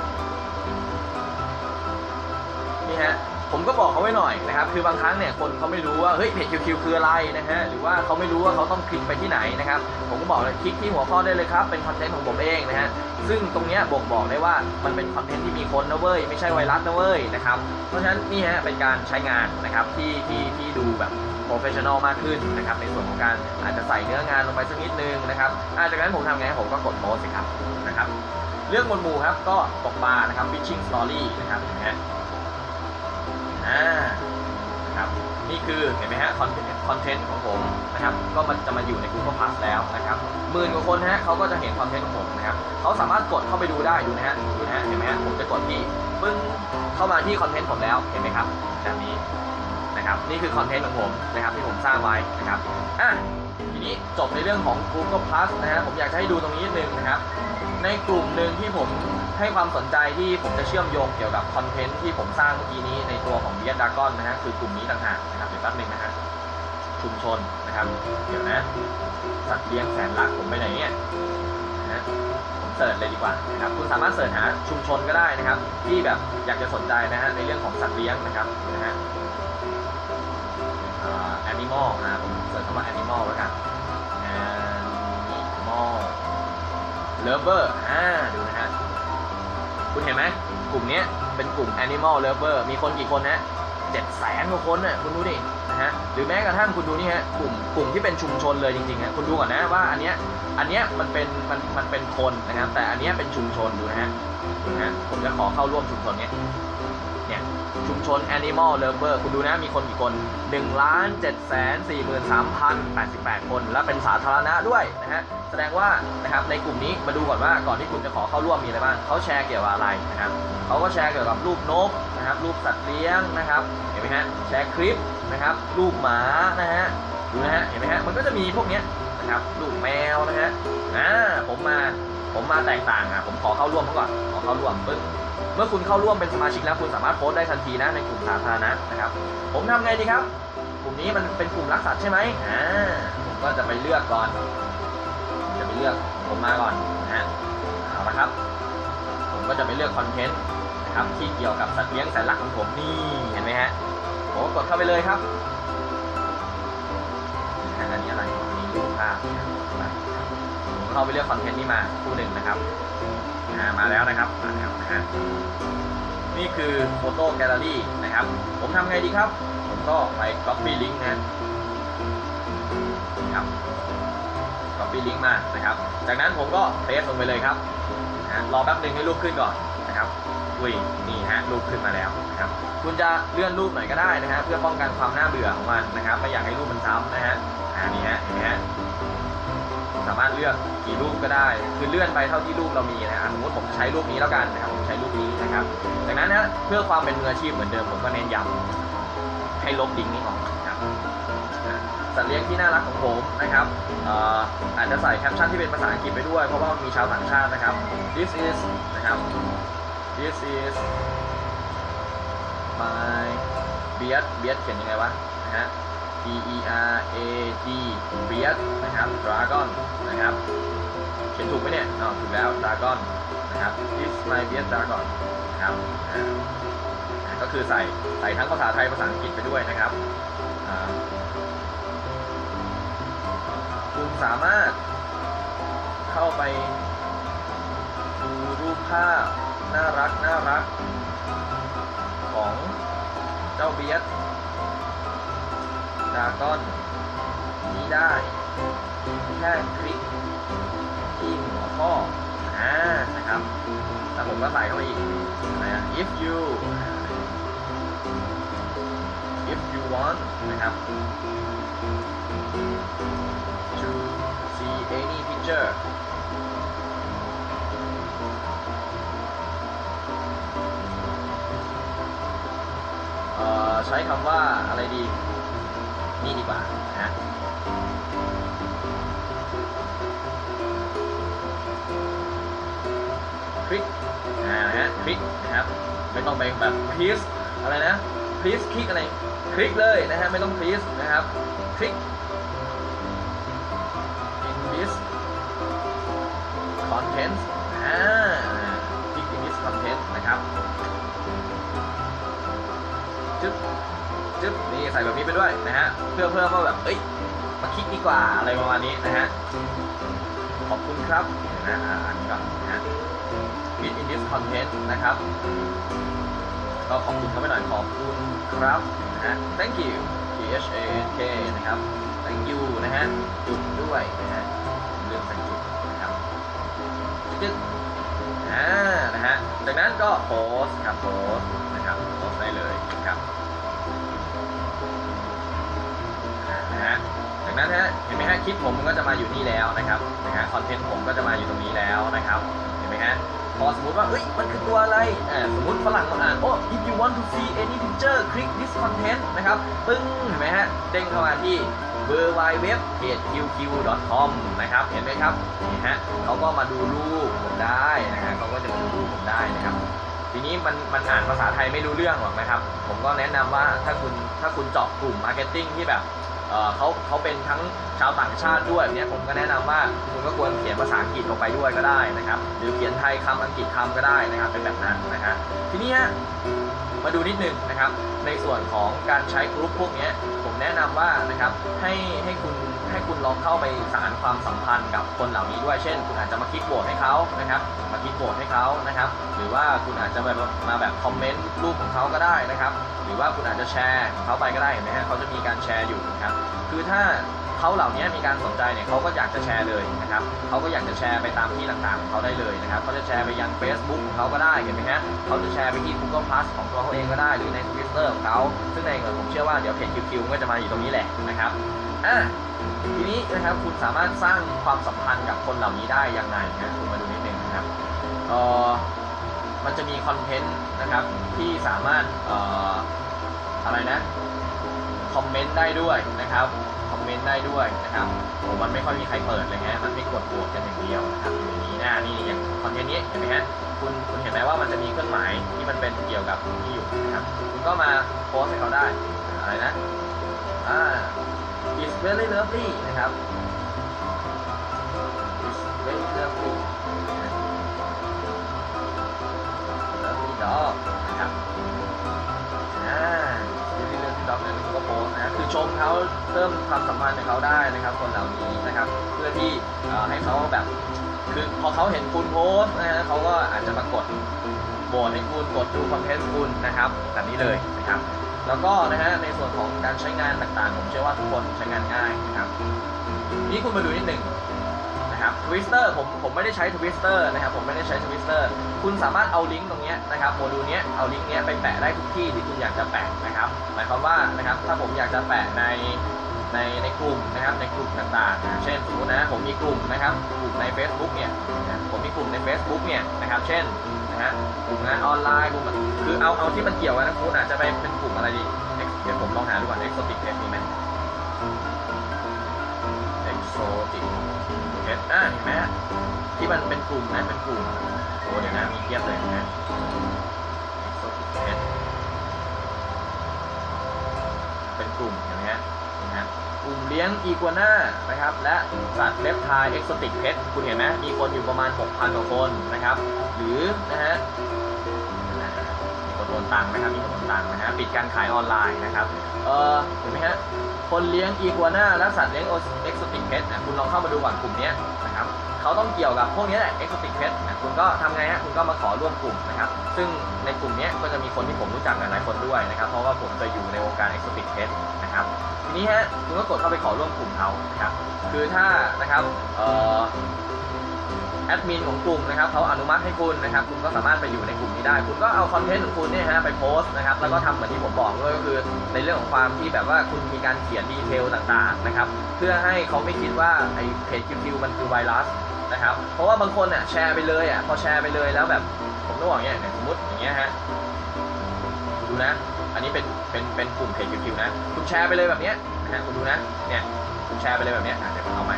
Speaker 1: ผมก็บอกเขาไว้หน่อยนะครับ คือบางครั้งเนี่ยคนเขาไม่รู้ว่าเฮ้ยเพจคิวคิวคืออะไรนะฮะหรือว่าเขาไม่รู้ว่าเขาต้องคลิกไปที่ไหนนะครับผมก็บอกเลยคลิกที่หัวข้อได้เลยครับเป็นคอนเทนต์ของผมเองนะฮะซึ่งตรงเนี้ยบ่งบอกได้ว่ามันเป็นคอนเทนต์ที่มีคนนะเว้ยไม่ใช่ไวรัสนะเว้ยนะครับเพราะฉะนั้นนี่ฮะเป็นการใช้งานนะครับที่ที่ที่ดูแบบ professional มากขึ้นนะครับในส่วนของการอาจจะใส่เนื้องานลงไปสักนิดนึงนะครับอาจากนั้นผมทำไงผมก็กดโพสต์สิครับนะครับ เรื่องบนหมู่ครับก็ตกปลานะครับ fishing story นะครับนะ อ่านะครับนี่คือเห็นไหมฮะคอนคอนเทนต์ของผมนะครับ ก็มันจะมาอยู่ใน Google Plus แล้วนะครับหมื่นกว่าคนฮะเขาก็จะเห็นคอนเทนต์ของผมนะครับเขาสามารถกดเข้าไปดูได้ดูนะฮะดูนะฮะเห็นไหมฮะผมจะกดที่ปึ้งเข้ามาที่คอนเทนต์ผมแล้วเห็นไหมครับแบบนี้นะครับนี่คือคอนเทนต์ของผมนะครับที่ผมสร้างไว้นะครับอะทีนี้จบในเรื่องของ Google Plus นะฮะผมอยากจะให้ดูตรงนี้นิดนึงนะครับ ในกลุ่มหนึ่งที่ผม ให้ความสนใจที่ผมจะเชื่อมโยงเกี่ยวกับคอนเทนต์ที่ผมสร้างเมื่อกี้นี้ในตัวของ b บียดากอนนะฮะคือกลุ่มนี้ต่างหากนะครับเดี๋ยวแป๊บหนึงนะฮะชุมชนนะครับ เดี๋ยวนะ สัตว์เลี้ยงแสนรักผมไปไหนเนี่ยนะฮะผม search เลยดีกว่านะครับคุณสามารถ search หาชุมชนก็ได้นะครับ ที่แบบอยากจะสนใจนะฮะในเรื่องของสัตว์เลี้ยงนะครับนะฮะ animal นะผม search คำว่า animal แล้วกัน animal lover อ่าดูนะฮะ คุณเห็นไหมกลุ่มนี้เป็นกลุ่ม Animal Lover มีคนกี่คนนะเจ็ดแสนกว่าคนน่ะคุณดูดินะฮะหรือแม้กระทั่งคุณดูนี่ฮะกลุ่มกลุ่มที่เป็นชุมชนเลยจริงๆฮะคุณดูก่อนนะว่าอันเนี้ยอันเนี้ยมันเป็นมันมันเป็นคนนะครับแต่อันเนี้ยเป็นชุมชนดูนะฮะดูนะฮะผมจะขอเข้าร่วมชุมชนเนี้ย ชุมชน Animal Lover คุณดูนะมีคนกี่คน1ล้าน7แสน43,088 คน และเป็นสาธารณะด้วยนะฮะ แสดงว่านะครับในกลุ่มนี้มาดูก่อนว่าก่อนที่คุณจะขอเข้าร่วมมีอะไรบ้างเขาแชร์เกี่ยวกับอะไรนะครับเขาก็แชร์เกี่ยวกับรูปนกนะครับรูปสัตว์เลี้ยงนะครับเห็นไหมฮะแชร์คลิปนะครับรูปหมานะฮะดูนะฮะเห็นไหมฮะมันก็จะมีพวกเนี้ยนะครับรูปแมวนะฮะอ่าผมมาผมมาแตกต่างอะผมขอเข้าร่วมก่อนขอเข้าร่วมปึ๊บ มื่อคุณเข้าร่วมเป็นสมาชิกแล้วคุณสามารถโพสได้ทันทีนะในกลุ่มสาธารณะนะครับ ผมทำไงดีครับ กลุ่มนี้มันเป็นกลุ่มรักสัตว์ใช่ไหมอ่าผมก็จะไปเลือกก่อน จะไปเลือกผมมาก่อนนะฮะเอาละครับ ผมก็จะไปเลือกคอนเทนต์นะครับที่เกี่ยวกับสัตว์เลี้ยงแสนรักของผมนี่เห็นไหมฮะผมกดเข้าไปเลยครับอันนี้อะไรอันนี้รูปภาพนะผมเข้าไปเลือกคอนเทนต์นี้มาคู่หนึ่งนะครับ อ่ามาแล้วนะครับมาแล้วนะฮะนี่คือโฟโต้แกลเลอรี่นะครับ ผมทำไงดีครับ ผมก็ไป copy link นะครับ copy link มานะครับ จากนั้นผมก็เพสลงไปเลยครับนะรอแป๊บหนึ่งให้รูปขึ้นก่อนนะครับอุ้ยนี่ฮะรูปขึ้นมาแล้วนะครับคุณจะเลื่อนรูปหน่อยก็ได้นะฮะเพื่อป้องกันความน่าเบื่อของมันนะครับไม่อยากให้รูปมันซ้ำนะฮะอ่านี่ฮะเห็นไหมฮะ สามารถเลือกกี่รูปก็ได้ คือเลื่อนไปเท่าที่รูปเรามีนะฮะสมมติผมใช้รูปนี้แล้วกันนะครับผมใช้รูปนี้นะครับจากนั้นนะเพื่อความเป็นมืออาชีพเหมือนเดิมผมก็เน้นย้ำให้ลบลิงนี้ออกนะครับสัตว์เลี้ยงที่น่ารักของผมนะครับเอ่ออาจจะใส่แคปชั่นที่เป็นภาษาอังกฤษไปด้วย เพราะว่ามีชาวต่างชาตินะครับ this is นะครับ this is my beard beard เขียนยังไงวะนะฮะ B E R A D beard นะครับ dragon นนะครับเขียนถูกไหมเนี่ยอ๋อถูกแล้ว dragon นนะครับ this my beard dragon นะครับก็คือใส่ใส่ทั้งภาษาไทยภาษาอังกฤษไปด้วยนะครับคุณสามารถเข้าไปดูรูปภาพน่ารักน่ารักของเจ้าเบียสดากอนนี้ได้ แค่คลิกที่หัวข้ออ่านะครับแล้วผมก็ใส่เข้าไปอีกนะ if you if you want นะครับ to see any picture เอ่อใช้คำว่าอะไรดี นี่ดีกว่านะ ไม่ต้องไปแบบ please อะไรนะ please คลิกอะไรคลิกเลยนะฮะไม่ต้อง please นะครับคลิก in this content อ่า click in this content นะครับจึ๊บจึ๊บนี่ใส่แบบนี้ไปด้วยนะฮะเพื่อเพิ่มว่าแบบเอ้ยมาคลิกดีกว่าอะไรประมาณนี้นะฮะขอบคุณครับนะอ่าอันนี้ก่อน นะฮะ click in this content นะครับ ก็ขอบคุณเขาไปหน่อยขอบคุณครับนะฮะ thank you T H A N K นะครับ thank you นะฮะ จุดด้วยนะฮะเรื่องใส่จุดนะครับจึ๊กอ่านะฮะ จากนั้นก็โพสครับโพสนะครับโพสได้เลยนะครับนะฮะจากนั้นฮะเห็นไหมฮะคลิปผมมันก็จะมาอยู่นี่แล้วนะครับนะฮะคอนเทนต์ผมก็จะมาอยู่ตรงนี้แล้วนะครับเห็นไหมฮะ พอสมมติว่าเอ้ยมันคือตัวอะไรอ่าสมมติฝรั่งมาอ่านโอ้ if you want to see any picture click this content นะครับปึ้งเห็นไหมฮะเด้งเข้ามาที่ w w w p a g e q q c o m นะครับ เห็นไหมครับนี่ฮะเขาก็มาดูรูปผมได้นะฮะเขาก็จะมาดูรูปผมได้นะครับ ทีนี้มันมันอ่านภาษาไทยไม่รู้เรื่องหรอกนะครับ ผมก็แนะนำว่าถ้าคุณถ้าคุณเจาะกลุ่ม marketing ที่แบบ เขาเขาเป็นทั้งชาวต่างชาติด้วยแบบเนี้ยผมก็แนะนำว่าคุณก็ควรเขียนภาษาอังกฤษลงไปด้วยก็ได้นะครับ หรือเขียนไทยคำอังกฤษคำก็ได้นะครับเป็นแบบนั้นนะฮะทีนี้มาดูนิดนึงนะครับ ในส่วนของการใช้กรุ๊ปพวกนี้ผมแนะนำว่านะครับให้ให้คุณ ให้คุณลองเข้าไปสานความสัมพันธ์กับคนเหล่านี้ด้วย เช่น คุณอาจจะมาคลิกโหวตให้เขานะครับ มาคลิกโหวตให้เขานะครับ หรือว่าคุณอาจจะแบบมาแบบคอมเมนต์รูปของเขาก็ได้นะครับ หรือว่าคุณอาจจะแชร์เขาไปก็ได้เห็นไหมฮะเขาจะมีการแชร์อยู่นะครับ คือถ้าเขาเหล่านี้มีการสนใจเนี่ยเขาก็อยากจะแชร์เลยนะครับเขาก็อยากจะแชร์ไปตามที่ต่างๆของเขาได้เลยนะครับเขาจะแชร์ไปยัง Facebook ของเขาก็ได้เห็นไหมฮะเขาจะแชร์ไปที่ Google Plus ของตัวเขาเองก็ได้หรือใน Twitter ของเขาซึ่งในผมเชื่อว่าเดี๋ยวเพจคิวๆก็จะมาอยู่ตรงนี้แหละนะครับ อะทีนี้นะครับคุณสามารถสร้างความสัมพันธ์กับคนเหล่านี้ได้ยังไงนะคุณมาดูนิดนึงนะครับเออมันจะมีคอนเทนต์นะครับที่สามารถเอ่ออะไรนะคอมเมนต์ได้ด้วยนะครับคอมเมนต์ได้ด้วยนะครับผมมันไม่ค่อยมีใครเปิดเลยฮะมันไม่กดโหวตกันอย่างเดียวนะครับอยู่นนี้นะนี่อย่างคอนเทนต์นี้เห็นไหมฮะคุณคุณเห็นไหมว่ามันจะมีเครื่องหมายที่มันเป็นเกี่ยวกับที่อยู่นะครับคุณก็มาโพสให้เขาได้อะไรนะอ่า is very lovely นะครับ is very lovely lovely dog นะครับอ่า very lovely dog เนี่ยคุณก็โพสนะคือชมเขาเริ่มความสัมพันธ์กับเขาได้นะครับ คนเหล่านี้นะครับ เพื่อที่ให้เขาแบบคือพอเขาเห็นคุณโพสต์นะฮะเขาก็อาจจะมากดโหวตให้คุณกดดูคอนเทนต์คุณนะครับแบบนี้เลยนะครับแล้วก็นะฮะในส่วนของการใช้งานต่างๆ ผมเชื่อว่าทุกคนใช้งานง่ายนะครับนี่คุณมาดูนิดหนึ่งนะครับทวิสเตอร์ผมผมไม่ได้ใช้ทวิสเตอร์นะครับผมไม่ได้ใช้ทวิสเตอร์คุณสามารถเอาลิงก์ตรงนี้นะครับโมดูลนี้เอาลิงก์นี้ไปแปะได้ทุกที่ที่คุณอยากจะแปะนะครับหมายความว่านะครับถ้าผมอยากจะแปะใน ในในกลุ่มนะครับในกลุ่มต่างๆ เช่นสมมตินะผมมีกลุ่มนะครับกลุ่มใน Facebook เนี่ยผมมีกลุ่มใน Facebook เนี่ยนะครับเช่นนะฮะกลุ่มงานออนไลน์กลุ่มคือเอาเอาที่มันเกี่ยวกันนะคุณอาจจะไปเป็นกลุ่มอะไรดีเดี๋ยวผมลองหาดูก่อน Exotic Pet มีไหม Exotic Pet อ่าเห็นไหมที่มันเป็นกลุ่มนะเป็นกลุ่มโอ้เดี๋ยวนะมีเทียบเลยนะ Exotic Pet เป็นกลุ่ม นะกลุ่มเลี้ยงอีกัวน่านะครับ และสัตว์ reptile exotic pet คุณเห็นไหมมีคนอยู่ประมาณ 6,000กว่าคนนะครับ หรือนะฮะมีคนโอนตังค์นะครับมีคนโอนตังค์นะฮะปิดการขายออนไลน์นะครับเออเห็นไหมฮะ คนเลี้ยงอีกัวน่าและสัตว์เลี้ยง exotic pet นะคุณลองเข้ามาดูก่อนกลุ่มนี้นะครับเขาต้องเกี่ยวกับพวกนี้แหละ exotic pet นะคุณก็ทำไงฮะคุณก็มาขอร่วมกลุ่มนะครับซึ่งในกลุ่มนี้ก็จะมีคนที่ผมรู้จักหลายๆคนด้วยนะครับเพราะว่าผมเคยอยู่ในวงการเอ็กซ์ติกเพชนะครับทีนี้ฮะคุณก็กดเข้าไปขอร่วมกลุ่มเขานะครับคือถ้านะครับเอ่อ แอดมินของกลุ่มนะครับเขาอนุมัติให้คุณนะครับคุณก็สามารถไปอยู่ในกลุ่มนี้ได้ คุณก็เอาคอนเทนต์ของคุณเนี่ยฮะไปโพสต์นะครับแล้วก็ทำเหมือนที่ผมบอกด้วยก็คือ ในเรื่องของความที่แบบว่าคุณมีการเขียนดีเทลต่างๆนะครับเพื่อให้เขาไม่คิดว่าไอ้เพจคิวมันคือไวรัสนะครับเพราะว่าบางคนอะแชร์ไปเลยอะพอแชร์ไปเลยแล้วแบบผมต้องบอกอย่างเงี้ยเนี่ยสมมติอย่างเงี้ยฮะดูนะ อันนี้เป็นเป็นเป็นกลุ่มเพจคิวนะคุณแชร์ไปเลยแบบเนี้ยนะฮะคุณดูนะเนี่ยคุณแชร์ไปเลยแบบเนี้ยอะเดี๋ยวผมเอาใหม่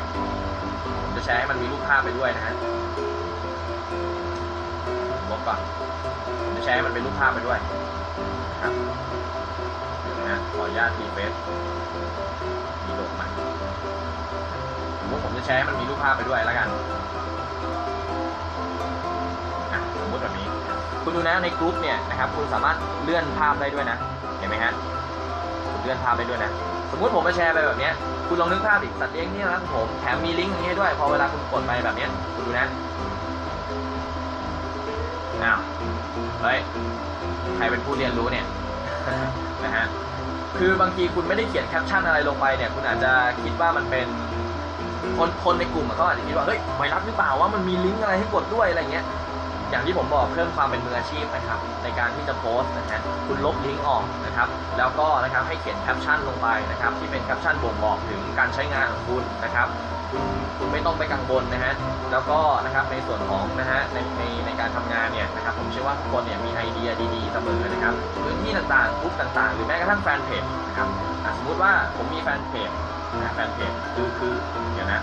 Speaker 1: แชร์ให้มันมีรูปภาพไปด้วยนะฮะลบก่อนผมจะแชร์ให้มันเป็นรูปภาพไปด้วยนะครับเดี๋ยวนะฮะขออนุญาตรีเฟซมีโหลดใหม่สมมติผมจะแชร์ให้มันมีรูปภาพไปด้วยแล้วกันสมมติแบบนี้ คุณดูนะในกรุ๊ปเนี่ยนะครับคุณสามารถเลื่อนภาพได้ด้วยนะ เห็นไหมฮะคุณเลื่อนภาพได้ด้วยนะ สมมุติผมมาแชร์ไปแบบเนี้ยคุณลองนึกภาพดิสัตว์เลี้ยงนี่นะครับผมแถมมีลิงก์อย่างนี้ให้ด้วยพอเวลาคุณกดไปแบบเนี้ยคุณดูนะอ้าวเฮ้ยใครเป็นผู้เรียนรู้เนี่ยนะฮะคือบางทีคุณไม่ได้เขียนแคปชั่นอะไรลงไปเนี่ย คุณอาจจะคิดว่ามันเป็นคนคนในกลุ่มเขาอาจจะคิดว่าเฮ้ยไวรัสหรือเปล่าว่ามันมีลิงก์อะไรให้กดด้วยอะไรเงี้ย อย่างที่ผมบอกเพิ่มความเป็นมืออาชีพนะครับในการที่จะโพสต์นะฮะคุณลบลิงก์ออกนะครับ แล้วก็นะครับให้เขียนแคปชั่นลงไปนะครับที่เป็นแคปชั่นบ่งบอกถึงการใช้งานของคุณนะครับคุณคุณไม่ต้องไปกังวลนะฮะ แล้วก็นะครับในส่วนของนะฮะในในในการทำงานเนี่ยนะครับผมเชื่อว่าทุกคนเนี่ยมีไอเดียดีๆเสมอนะครับพื้นที่ต่างๆกลุ่มต่างๆ หรือแม้กระทั่งแฟนเพจนะครับสมมุติว่าผมมีแฟนเพจนะแฟนเพจคือคือเดี๋ยวนะ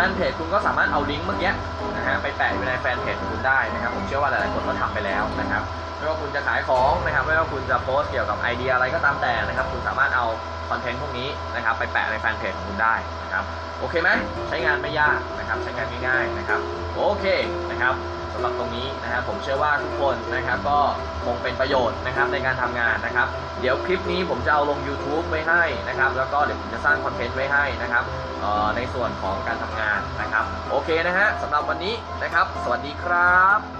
Speaker 1: ฟนเพจคุณก็สามารถเอาลิงก์เมื่อกี้นะฮะไปแปะอยู่ในแฟนเพจคุณได้นะครับผมเชื่อว่าหลายๆคนก็ทำไปแล้วนะครับไม่ว่าคุณจะขายของนะครับไม่ว่าคุณจะโพสต์เกี่ยวกับไอเดียอะไรก็ตามแต่นะครับคุณสามารถเอา คอนเทนต์พวกนี้นะครับไปแปะในแฟนเพจของคุณได้นะครับโอเคไหมใช้งานไม่ยากนะครับใช้งานง่ายๆนะครับโอเคนะครับสำหรับตรงนี้นะครับผมเชื่อว่าทุกคนนะครับก็คงเป็นประโยชน์นะครับในการทำงานนะครับ เดี๋ยวคลิปนี้ผมจะเอาลง YouTube ไว้ให้นะครับแล้วก็เดี๋ยวผมจะสร้างคอนเทนต์ไว้ให้นะครับในส่วนของการทำงานนะครับ โอเคนะฮะสำหรับวันนี้นะครับ สวัสดีครับ